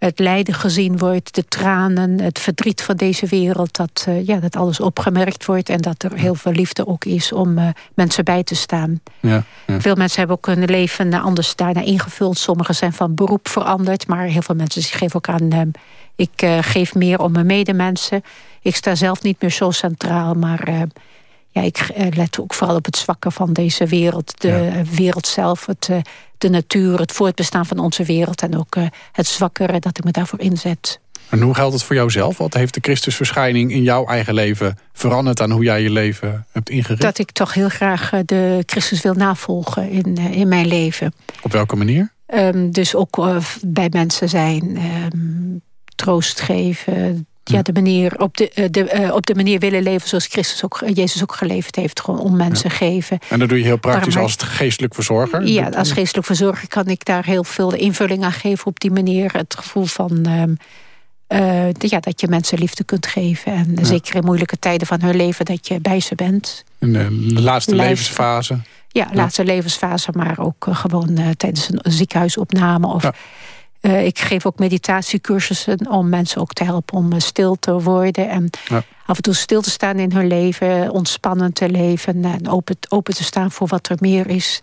het lijden gezien wordt, de tranen, het verdriet van deze wereld. Dat, eh, ja, dat alles opgemerkt wordt en dat er heel veel liefde ook is om eh, mensen bij te staan. Ja, ja. Veel mensen hebben ook hun leven anders daarna ingevuld. Sommigen zijn van beroep veranderd. Maar heel veel mensen geven ook aan... ehm, ik geef meer om mijn medemensen. Ik sta zelf niet meer zo centraal. Maar ja, ik eh, let ook vooral op het zwakke van deze wereld. De eh, wereld zelf, het, eh, de natuur, het voortbestaan van onze wereld. En ook het zwakkere dat ik me daarvoor inzet. En hoe geldt het voor jouzelf? Wat heeft de Christusverschijning in jouw eigen leven veranderd... aan hoe jij je leven hebt ingericht? Dat ik toch heel graag de Christus wil navolgen in, in mijn leven. Op welke manier? Ehm, dus ook bij mensen zijn, ehm, troost geven. Ja, de manier, op, de, eh, de, eh, op de manier willen leven zoals Christus ook, eh, Jezus ook geleefd heeft. Gewoon om mensen geven. En dat doe je heel praktisch als geestelijk verzorger? Ja, als geestelijk verzorger kan ik daar heel veel invulling aan geven op die manier. Het gevoel van ehm, eh, ja, dat je mensen liefde kunt geven. En zeker in moeilijke tijden van hun leven dat je bij ze bent. In de laatste levensfase. Ja, laatste levensfase, maar ook gewoon tijdens een ziekenhuisopname. Of, eh, ik geef ook meditatiecursussen om mensen ook te helpen om eh, stil te worden. En Ja. af en toe stil te staan in hun leven, ontspannen te leven en open, open te staan voor wat er meer is.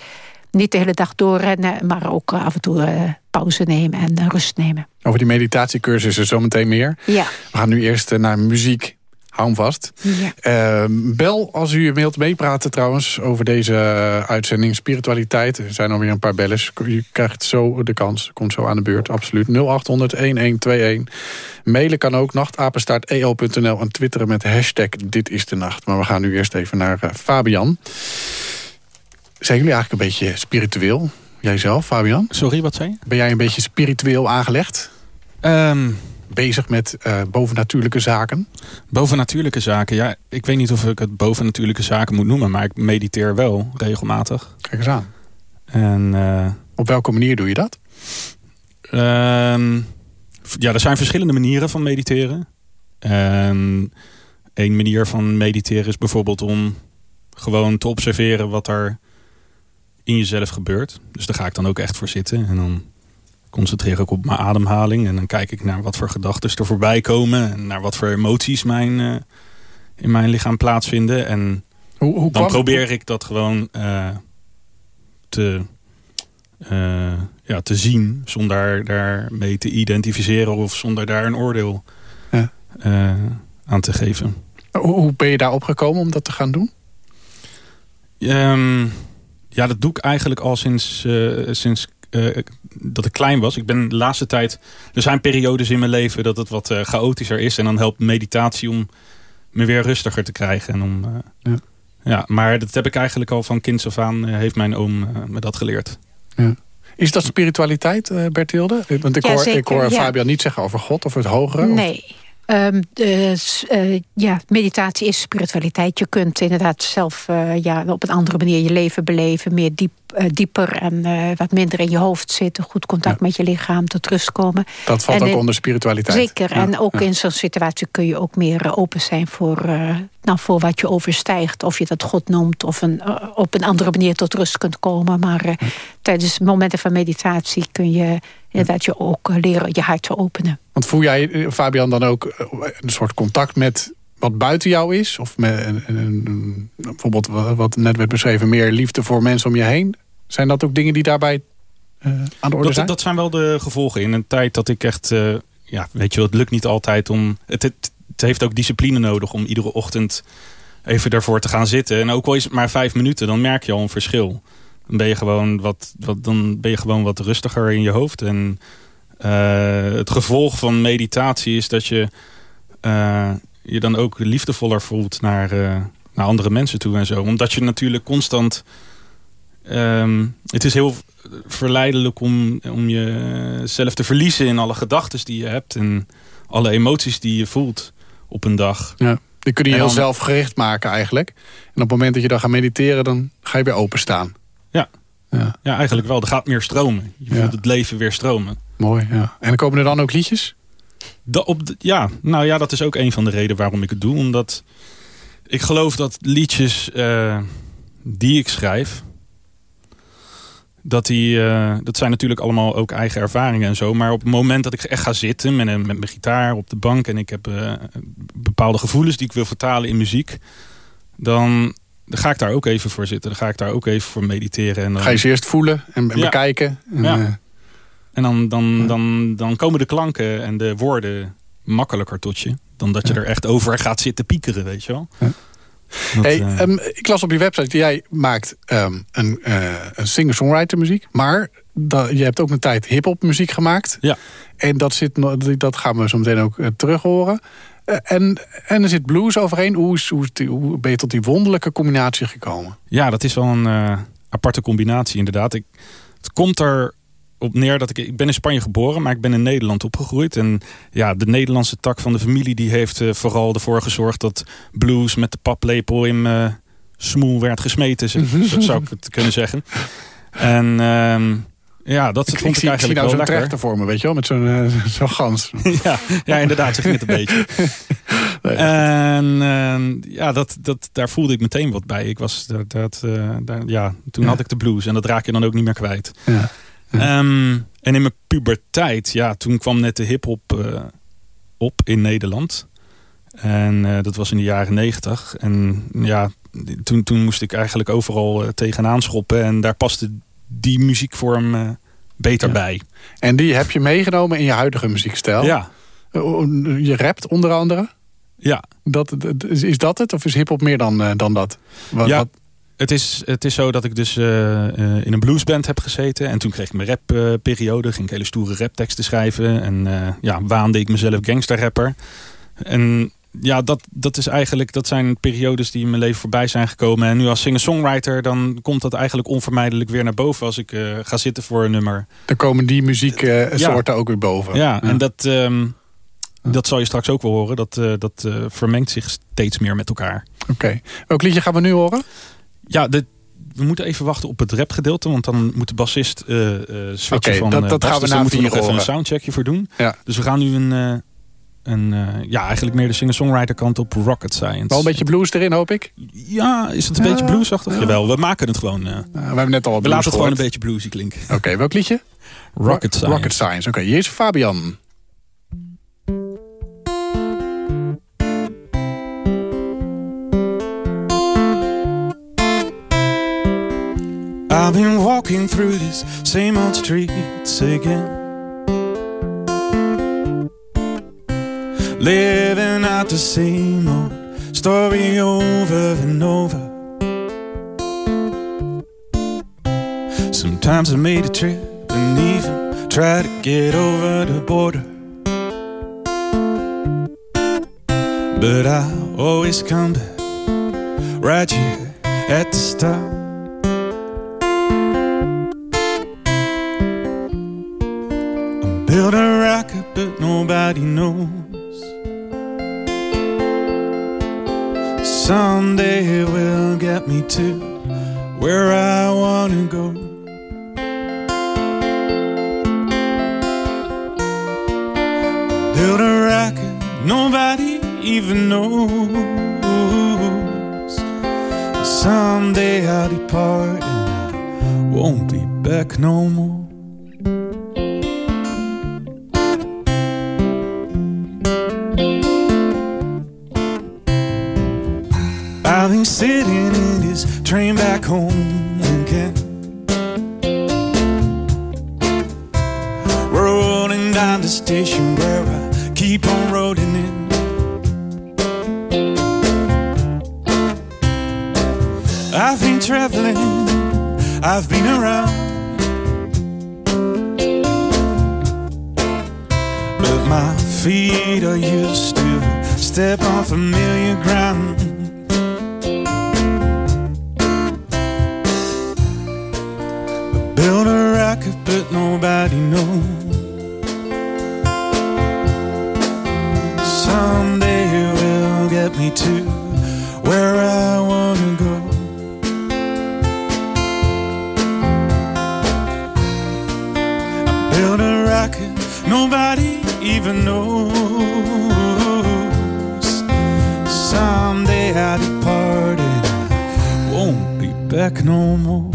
Niet de hele dag doorrennen, maar ook eh, af en toe pauze nemen en rust nemen. Over die meditatiecursussen zometeen meer. Ja. We gaan nu eerst naar muziek. Hou hem vast. Ja. Eh, bel als u wilt meepraten trouwens over deze eh, uitzending Spiritualiteit. Er zijn alweer een paar bellers. U krijgt zo de kans. Komt zo aan de beurt, absoluut. 0800-1121. Mailen kan ook, nachtapenstaart.eo.nl. En twitteren met hashtag Dit is de Nacht. Maar we gaan nu eerst even naar eh, Fabian. Zijn jullie eigenlijk een beetje spiritueel? Jijzelf, Fabian? Sorry, wat zei je? Ben jij een beetje spiritueel aangelegd? Ehm, Bezig met eh, bovennatuurlijke zaken? Bovennatuurlijke zaken, ja. Ik weet niet of ik het bovennatuurlijke zaken moet noemen... maar ik mediteer wel regelmatig. Kijk eens aan. En, eh, Op welke manier doe je dat? Ehm, ja, er zijn verschillende manieren van mediteren. En één manier van mediteren is bijvoorbeeld om gewoon te observeren wat er in jezelf gebeurt. Dus daar ga ik dan ook echt voor zitten. En dan concentreer ik op mijn ademhaling. En dan kijk ik naar wat voor gedachten er voorbij komen. En naar wat voor emoties mijn, eh, in mijn lichaam plaatsvinden. En Hoe, hoe dan kwam- probeer ik dat gewoon eh, te, eh, ja, te zien. Zonder daarmee te identificeren. Of zonder daar een oordeel Ja. aan te geven. Hoe, hoe ben je daarop gekomen om dat te gaan doen? Ehm, ja, dat doe ik eigenlijk al sinds, sinds eh, dat ik klein was. Ik ben de laatste tijd... Er zijn periodes in mijn leven dat het wat eh, chaotischer is. En dan helpt meditatie om me weer rustiger te krijgen. En om, eh, Ja. ja, maar dat heb ik eigenlijk al van kinds af aan... eh, heeft mijn oom me dat geleerd. Is dat spiritualiteit, eh Bertilde? Want ik Ja, hoor, ik hoor ja. Fabian niet zeggen over God of het hogere. of- Ehm, dus, eh, ja, meditatie is spiritualiteit. Je kunt inderdaad zelf eh, ja, op een andere manier je leven beleven. Meer diep, eh, dieper en wat minder in je hoofd zitten. Goed contact met je lichaam, tot rust komen. Dat valt En ook in- onder spiritualiteit. Zeker. Ja, En ook ja. in zo'n situatie kun je ook meer open zijn voor, nou, voor wat je overstijgt. Of je dat God noemt of een, op een andere manier tot rust kunt komen. Maar eh, tijdens momenten van meditatie kun je inderdaad je ook eh, leren je hart te openen. Want voel jij, eh, Fabian, dan ook eh, een soort contact met wat buiten jou is? Of met, een, een- een- bijvoorbeeld wa- wat net werd beschreven, meer liefde voor mensen om je heen? Zijn dat ook dingen die daarbij eh, aan de orde Dat, zijn? dat zijn wel de gevolgen. In een tijd dat ik echt... eh, ja, weet je wel, het lukt niet altijd om... Het, het, het heeft ook discipline nodig om iedere ochtend even daarvoor te gaan zitten. En ook al is het maar vijf minuten, dan merk je al een verschil. Dan ben je gewoon wat, wat, dan ben je gewoon wat rustiger in je hoofd. En eh, het gevolg van meditatie is dat je eh, je dan ook liefdevoller voelt naar, eh, naar andere mensen toe en zo. Omdat je natuurlijk constant... ehm, het is heel verleidelijk om, om jezelf te verliezen in alle gedachten die je hebt. En alle emoties die je voelt op een dag. Ja. Die kun je heel zelfgericht maken eigenlijk. En op het moment dat je dan gaat mediteren, dan ga je weer openstaan. Ja. Ja. ja, eigenlijk wel. Er gaat meer stromen. Je voelt het leven weer stromen. Mooi, ja. En dan komen er dan ook liedjes? Da- op de- ja, nou ja, dat is ook een van de redenen waarom ik het doe. Omdat ik geloof dat liedjes eh, die ik schrijf... Dat, die, eh, dat zijn natuurlijk allemaal ook eigen ervaringen en zo. Maar op het moment dat ik echt ga zitten met, een, met mijn gitaar op de bank... en ik heb eh, bepaalde gevoelens die ik wil vertalen in muziek... Dan, dan ga ik daar ook even voor zitten. Dan ga ik daar ook even voor mediteren. En dan, Ga je ze eerst voelen en, en Ja. bekijken. En, Ja. eh, En dan, dan, dan, dan komen de klanken en de woorden makkelijker tot je. Dan dat je er echt over gaat zitten piekeren, weet je wel. Dat, hey, eh, ehm, ik las op je website, dat jij maakt ehm, een, eh, een singer-songwriter muziek. Maar da- je hebt ook een tijd hip-hop muziek gemaakt. Ja. En dat, zit, dat gaan we zo meteen ook terug horen. Eh, en, en er zit blues overheen. Hoe, is, hoe, ben je tot die wonderlijke combinatie gekomen? Ja, dat is wel een eh, aparte combinatie inderdaad. Ik, het komt er op neer dat ik... Ik ben in Spanje geboren, maar ik ben in Nederland opgegroeid. En ja, de Nederlandse tak van de familie... die heeft eh, vooral ervoor gezorgd dat blues met de paplepel in mijn smoel werd gesmeten. Zo, zo zou ik het kunnen zeggen. En ehm, ja, dat Ik, vond ik, zie, ik zie eigenlijk nou zo'n wel lekker. trechter voor me, weet je wel? Met zo'n eh, gans. ja, ja, inderdaad, zeg het een beetje. En eh, ja, dat, dat, daar voelde ik meteen wat bij. Ik was, dat, dat, eh, daar, ja, toen Ja. had ik de blues en dat raak je dan ook niet meer kwijt. Ja. Ehm, en in mijn puberteit, ja, toen kwam net de hip-hop op in Nederland. En dat was in de jaren negentig. En ja, toen, toen moest ik eigenlijk overal tegenaan schoppen. En daar paste die muziekvorm eh, beter Ja. bij. En die heb je meegenomen in je huidige muziekstijl. Ja, Eh, Je rapt onder andere. ja. Dat, is, dat het? Of is hip-hop meer dan, eh, dan dat? Wat, Ja, wat- Het is, het is zo dat ik dus in een bluesband heb gezeten. En toen kreeg ik mijn rapperiode. ging ik hele stoere rapteksten schrijven. En ja, waande ik mezelf gangsterrapper. En ja, dat, dat, is eigenlijk, dat zijn periodes die in mijn leven voorbij zijn gekomen. En nu als singer-songwriter, dan komt dat eigenlijk onvermijdelijk weer naar boven als ik eh, ga zitten voor een nummer. dan komen die muzieksoorten ook weer boven. Ja, en dat, ehm, dat zal je straks ook wel horen. Dat, eh, dat eh, vermengt zich steeds meer met elkaar. Oké. Welk liedje gaan we nu horen? Ja, de, we moeten even wachten op het rapgedeelte. Want dan moet de bassist switchen Oké, van dat- dat gaan we Dus daar moeten we nog even een soundcheckje voor doen. Ja. Dus we gaan nu een... een eh, ja, eigenlijk meer de singer-songwriter kant op Rocket Science. Wel een beetje blues erin, hoop ik. Ja, is het een Ja, beetje bluesachtig? ja. Jawel, we maken het gewoon... eh, Uh, we hebben net al wat we laten het gewoon een beetje bluesy klinken. Oké, welk liedje? Rocket Science. Rocket Science. Oké, hier is Fabian. I've been walking through these same old streets again. Living out the same old story over and over. Sometimes I made a trip and even tried to get over the border. But I always come back right here at the start. Build a rocket, but nobody knows. Someday it will get me to where I wanna go. Build a rocket, nobody even knows. Someday I'll depart and I won't be back no more. Train back home again. Rolling down the station where I keep on rolling in. I've been traveling, I've been around. But my feet are used to step on familiar ground. Back no more.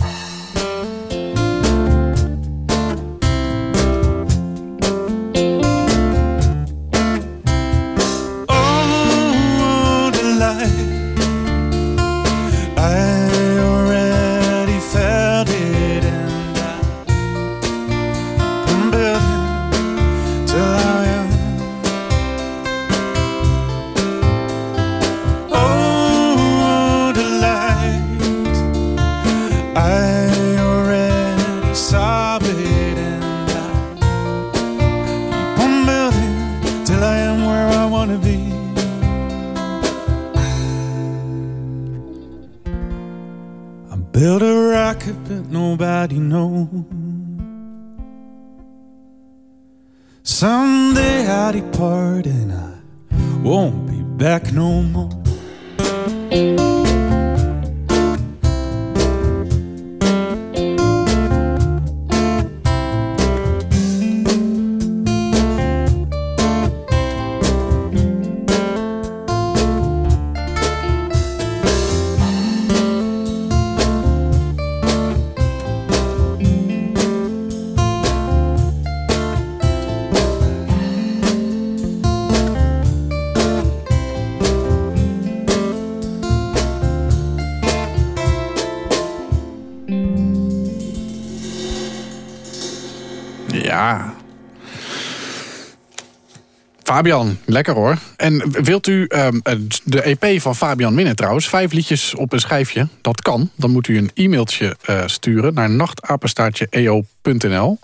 Fabian, lekker hoor. En wilt u ehm, de EP van Fabian winnen trouwens? Vijf liedjes op een schijfje. Dat kan. Dan moet u een e-mailtje eh, sturen naar nachtapenstaartje.eo.nl.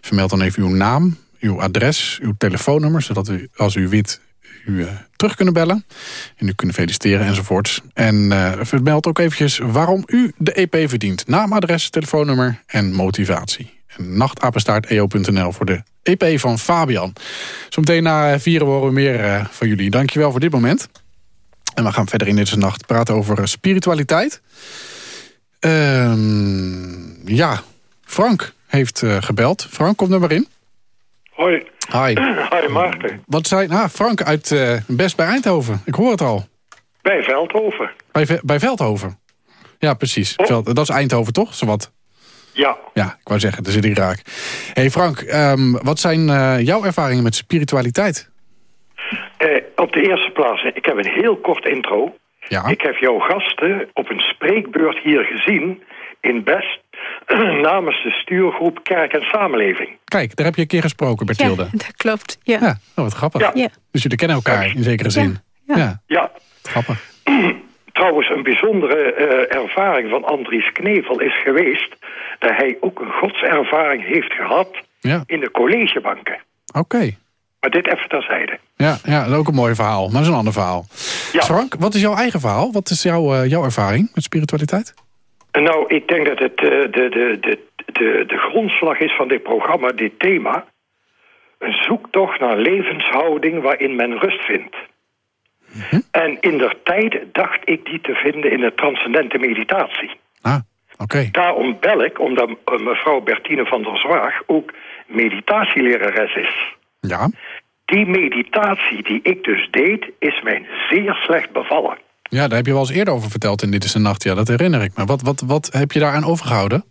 Vermeld dan even uw naam, uw adres, uw telefoonnummer... zodat u, als u wit, u eh, terug kunnen bellen. En u kunnen feliciteren enzovoorts. En eh, vermeld ook eventjes waarom u de EP verdient. Naam, adres, telefoonnummer en motivatie. En nachtapenstaarteo.nl voor de EP van Fabian. Zometeen na vieren horen we meer eh, van jullie. Dankjewel voor dit moment. En we gaan verder in deze nacht praten over eh, spiritualiteit. Ehm, ja, Frank heeft eh, gebeld. Frank, kom er maar in. Hoi. Hi. Hoi Maarten. Wat zijn... Ah, Frank uit Best bij Eindhoven. Ik hoor het al. Bij Veldhoven. Bij, bij Veldhoven. Ja, precies. Veld, dat is Eindhoven, toch? Zowat. Ja. Ja, ik wou zeggen, daar zit ik raak. hey Frank, ehm, wat zijn eh, jouw ervaringen met spiritualiteit? Eh, op de eerste plaats, ik heb een heel kort intro. Ja. Ik heb jouw gasten op een spreekbeurt hier gezien in Best... namens de stuurgroep Kerk en Samenleving. Kijk, daar heb je een keer gesproken, Bertilde. Ja, dat klopt. Ja. Ja, oh, wat grappig. Ja. Ja. Dus jullie kennen elkaar in zekere zin. Ja. Ja, Ja, grappig. trouwens een bijzondere eh, ervaring van Andries Knevel is geweest... dat hij ook een godservaring heeft gehad Ja, in de collegebanken. oké. Maar dit even terzijde. Ja, ja, dat is ook een mooi verhaal, maar dat is een ander verhaal. Ja. Frank, wat is jouw eigen verhaal? Wat is jouw, eh, jouw ervaring met spiritualiteit? Nou, ik denk dat het eh, de, de, de, de, de grondslag is van dit programma, dit thema. Een zoektocht naar levenshouding waarin men rust vindt. En in der tijd dacht ik die te vinden in de transcendente meditatie. Ah, Daarom bel ik, omdat eh, mevrouw Bertine van der Zwaag ook meditatielerares is. Ja, Die meditatie die ik dus deed, is mij zeer slecht bevallen. ja, daar heb je wel eens eerder over verteld in Dit is een Nacht. Ja, dat herinner ik me. Wat, wat, wat heb je daaraan overgehouden?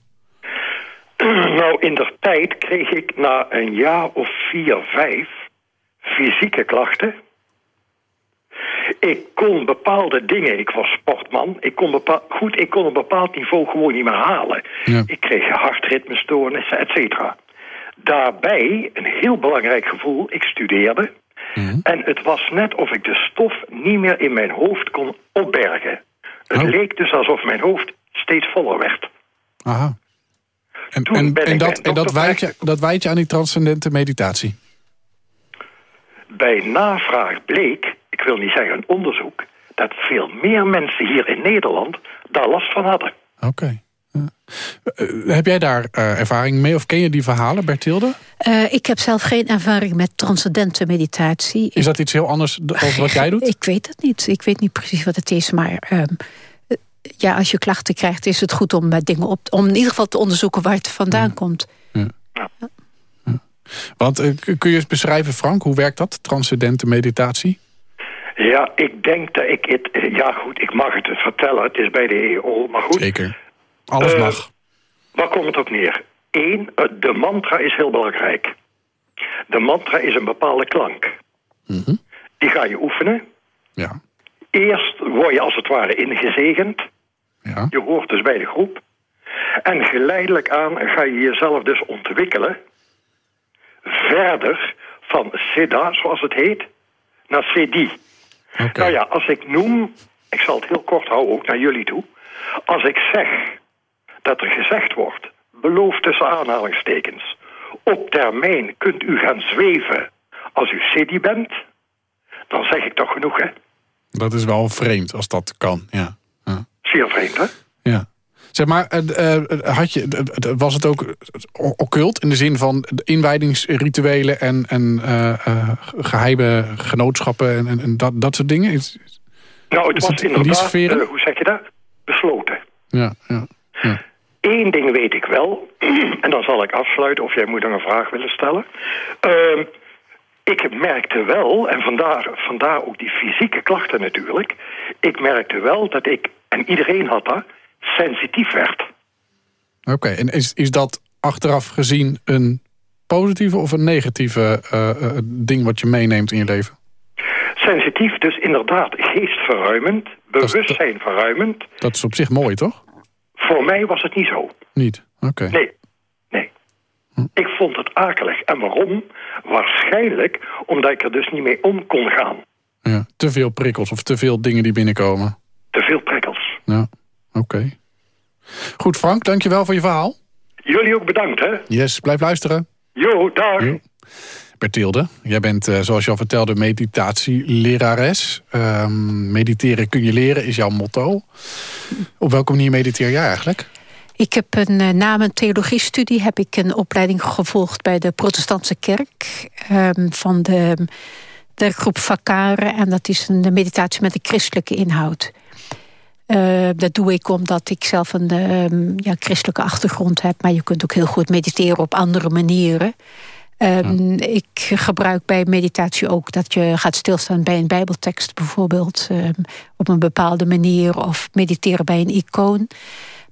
Nou, in der tijd kreeg ik na een jaar of vier, vijf fysieke klachten. Ik kon bepaalde dingen, ik was sportman, ik kon bepaal, goed, ik kon een bepaald niveau gewoon niet meer halen. Ja. Ik kreeg hartritmestoornissen, et cetera. Daarbij een heel belangrijk gevoel, ik studeerde. En het was net of ik de stof niet meer in mijn hoofd kon opbergen. Het Oh. leek dus alsof mijn hoofd steeds voller werd. Aha. En, Toen en, ben en, ik dat, en dat, je, dat wijt je aan die transcendente meditatie? Bij navraag bleek, ik wil niet zeggen een onderzoek... dat veel meer mensen hier in Nederland daar last van hadden. Oké. Ja. Eh, heb jij daar eh, ervaring mee of ken je die verhalen, Bertilde? Eh, ik heb zelf geen ervaring met transcendente meditatie. Is dat iets heel anders dan wat jij doet? Ik weet het niet. Ik weet niet precies wat het is. Maar ehm, eh, ja, als je klachten krijgt, is het goed om dingen op. om in ieder geval te onderzoeken waar het vandaan komt. Want eh, k- kun je eens beschrijven, Frank, hoe werkt dat, transcendente meditatie? Ja, ik denk dat ik het... Ja goed, ik mag het vertellen, het is bij de EO, maar goed. Zeker. Alles Eh, mag. Waar komt het op neer? Eén, eh, de mantra is heel belangrijk. De mantra is een bepaalde klank. Die ga je oefenen. Ja. Eerst word je als het ware ingezegend. Ja. Je hoort dus bij de groep. En geleidelijk aan ga je jezelf dus ontwikkelen. Verder van Siddha, zoals het heet, naar Siddhi. Nou ja, als ik noem, ik zal het heel kort houden, ook naar jullie toe. Als ik zeg dat er gezegd wordt, beloof tussen aanhalingstekens. Op termijn kunt u gaan zweven als u Siddhi bent. Dan zeg ik toch genoeg, hè? Dat is wel vreemd als dat kan, ja. Zeer vreemd, hè? ja. Zeg maar, eh, eh, had je, was het ook occult in de zin van inwijdingsrituelen en, en eh, eh, geheime genootschappen en, en, dat, dat soort dingen? Is, Nou, het was in die inderdaad, sferen? eh, hoe zeg je dat? Besloten. ja, ja. Eén ding weet ik wel, en dan zal ik afsluiten of jij moet nog een vraag willen stellen. Ehm, ik merkte wel, en vandaar, vandaar ook die fysieke klachten natuurlijk. Ik merkte wel dat ik, en iedereen had dat, sensitief werd. Oké, en is, is dat achteraf gezien een positieve of een negatieve eh, eh, ding wat je meeneemt in je leven? Sensitief, dus inderdaad geestverruimend, bewustzijnverruimend. Dat is op zich mooi, toch? Voor mij was het niet zo. Niet? Oké. Nee, nee. Ik vond het akelig. En waarom? Waarschijnlijk omdat ik er dus niet mee om kon gaan. Ja, te veel prikkels of te veel dingen die binnenkomen. Te veel prikkels. Ja, oké. Goed, Frank, dankjewel voor je verhaal. Jullie ook bedankt, hè? Yes, blijf luisteren. Jo, dag. Bertilde, jij bent, eh, zoals je al vertelde, meditatielerares. Ehm, mediteren kun je leren is jouw motto. Op welke manier mediteer jij eigenlijk? Ik heb een, eh, na mijn theologiestudie heb ik een opleiding gevolgd bij de protestantse kerk ehm, van de werkgroep Vakaren. En dat is een meditatie met een christelijke inhoud. Eh, dat doe ik omdat ik zelf een ehm, ja, christelijke achtergrond heb. Maar je kunt ook heel goed mediteren op andere manieren. Ehm, Ik gebruik bij meditatie ook dat je gaat stilstaan bij een bijbeltekst bijvoorbeeld. ehm, op een bepaalde manier. Of mediteren bij een icoon.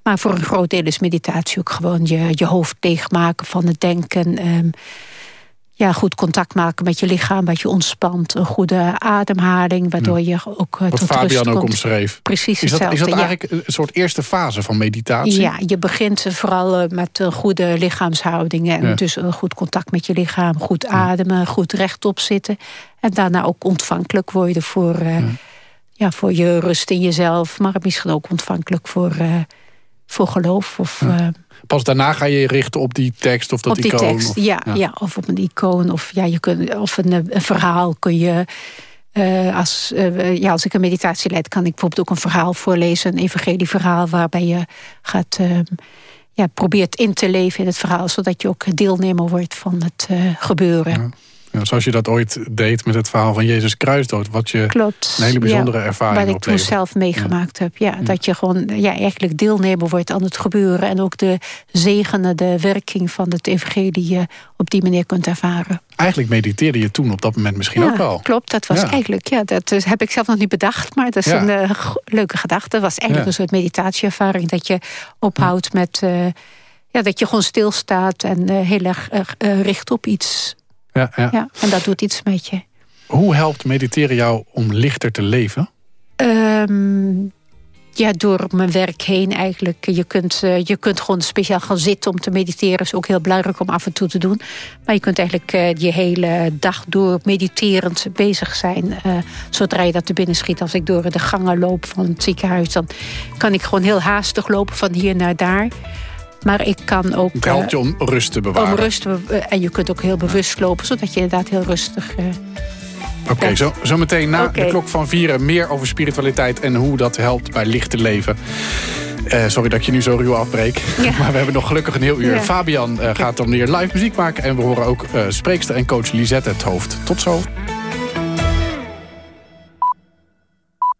Maar voor een groot deel is meditatie ook gewoon je, je hoofd leegmaken van het denken. Ja, goed contact maken met je lichaam, wat je ontspant. Een goede ademhaling, waardoor je ook eh, Wat tot rust Fabian ook komt. omschreef. Precies Is dat, is dat eigenlijk een soort eerste fase van meditatie? Ja, je begint vooral eh, met een goede lichaamshouding. En dus een goed contact met je lichaam. Goed ademen, goed rechtop zitten. En daarna ook ontvankelijk worden voor, eh, ja. voor je rust in jezelf. Maar misschien ook ontvankelijk voor, eh, voor geloof. Of, eh, Pas daarna ga je je richten op die tekst of dat op die icoon. tekst, of- ja, ja. Of op een icoon. Of, ja, je kunt, of een, eh, een verhaal kun je... eh, als, ja, als ik een meditatie leid, kan ik bijvoorbeeld ook een verhaal voorlezen. Een evangelieverhaal waarbij je gaat... eh, ja, probeert in te leven in het verhaal... zodat je ook deelnemer wordt van het gebeuren. Ja, zoals je dat ooit deed met het verhaal van Jezus kruisdood. Wat je Klopt. een hele bijzondere ja, ervaring Wat ik toen zelf meegemaakt heb. Ja, Dat je gewoon ja, eigenlijk deelnemer wordt aan het gebeuren. En ook de zegenende werking van het evangelie eh, op die manier kunt ervaren. Eigenlijk mediteerde je toen op dat moment misschien ja, ook wel. Klopt, dat was Ja. eigenlijk, ja, dat is- heb ik zelf nog niet bedacht, maar dat is Ja. een eh, leuke gedachte. Dat was eigenlijk Ja. een soort meditatieervaring dat je ophoudt met, eh, ja, dat je gewoon stilstaat en eh, heel erg eh, eh, richt op iets. Ja, ja. Ja, en dat doet iets met je. Hoe helpt mediteren jou om lichter te leven? Ehm, ja, door mijn werk heen eigenlijk. Je kunt, eh, je kunt gewoon speciaal gaan zitten om te mediteren. is ook heel belangrijk om af en toe te doen. Maar je kunt eigenlijk eh, je hele dag door mediterend bezig zijn. Eh, zodra je dat te binnen schiet. Als ik door de gangen loop van het ziekenhuis... dan kan ik gewoon heel haastig lopen van hier naar daar. Maar ik kan ook... Het helpt je om rust te bewaren. Om rust te be- en je kunt ook heel bewust lopen... zodat je inderdaad heel rustig... eh, Oké, zo, zo meteen na de klok van vieren meer over spiritualiteit en hoe dat helpt bij licht te leven. Eh, sorry dat ik je nu zo ruw afbreek. Maar we hebben nog gelukkig een heel uur. Ja. Fabian eh, gaat dan weer live muziek maken. En we horen ook eh, spreekster en coach Lisette het hoofd. Tot zo.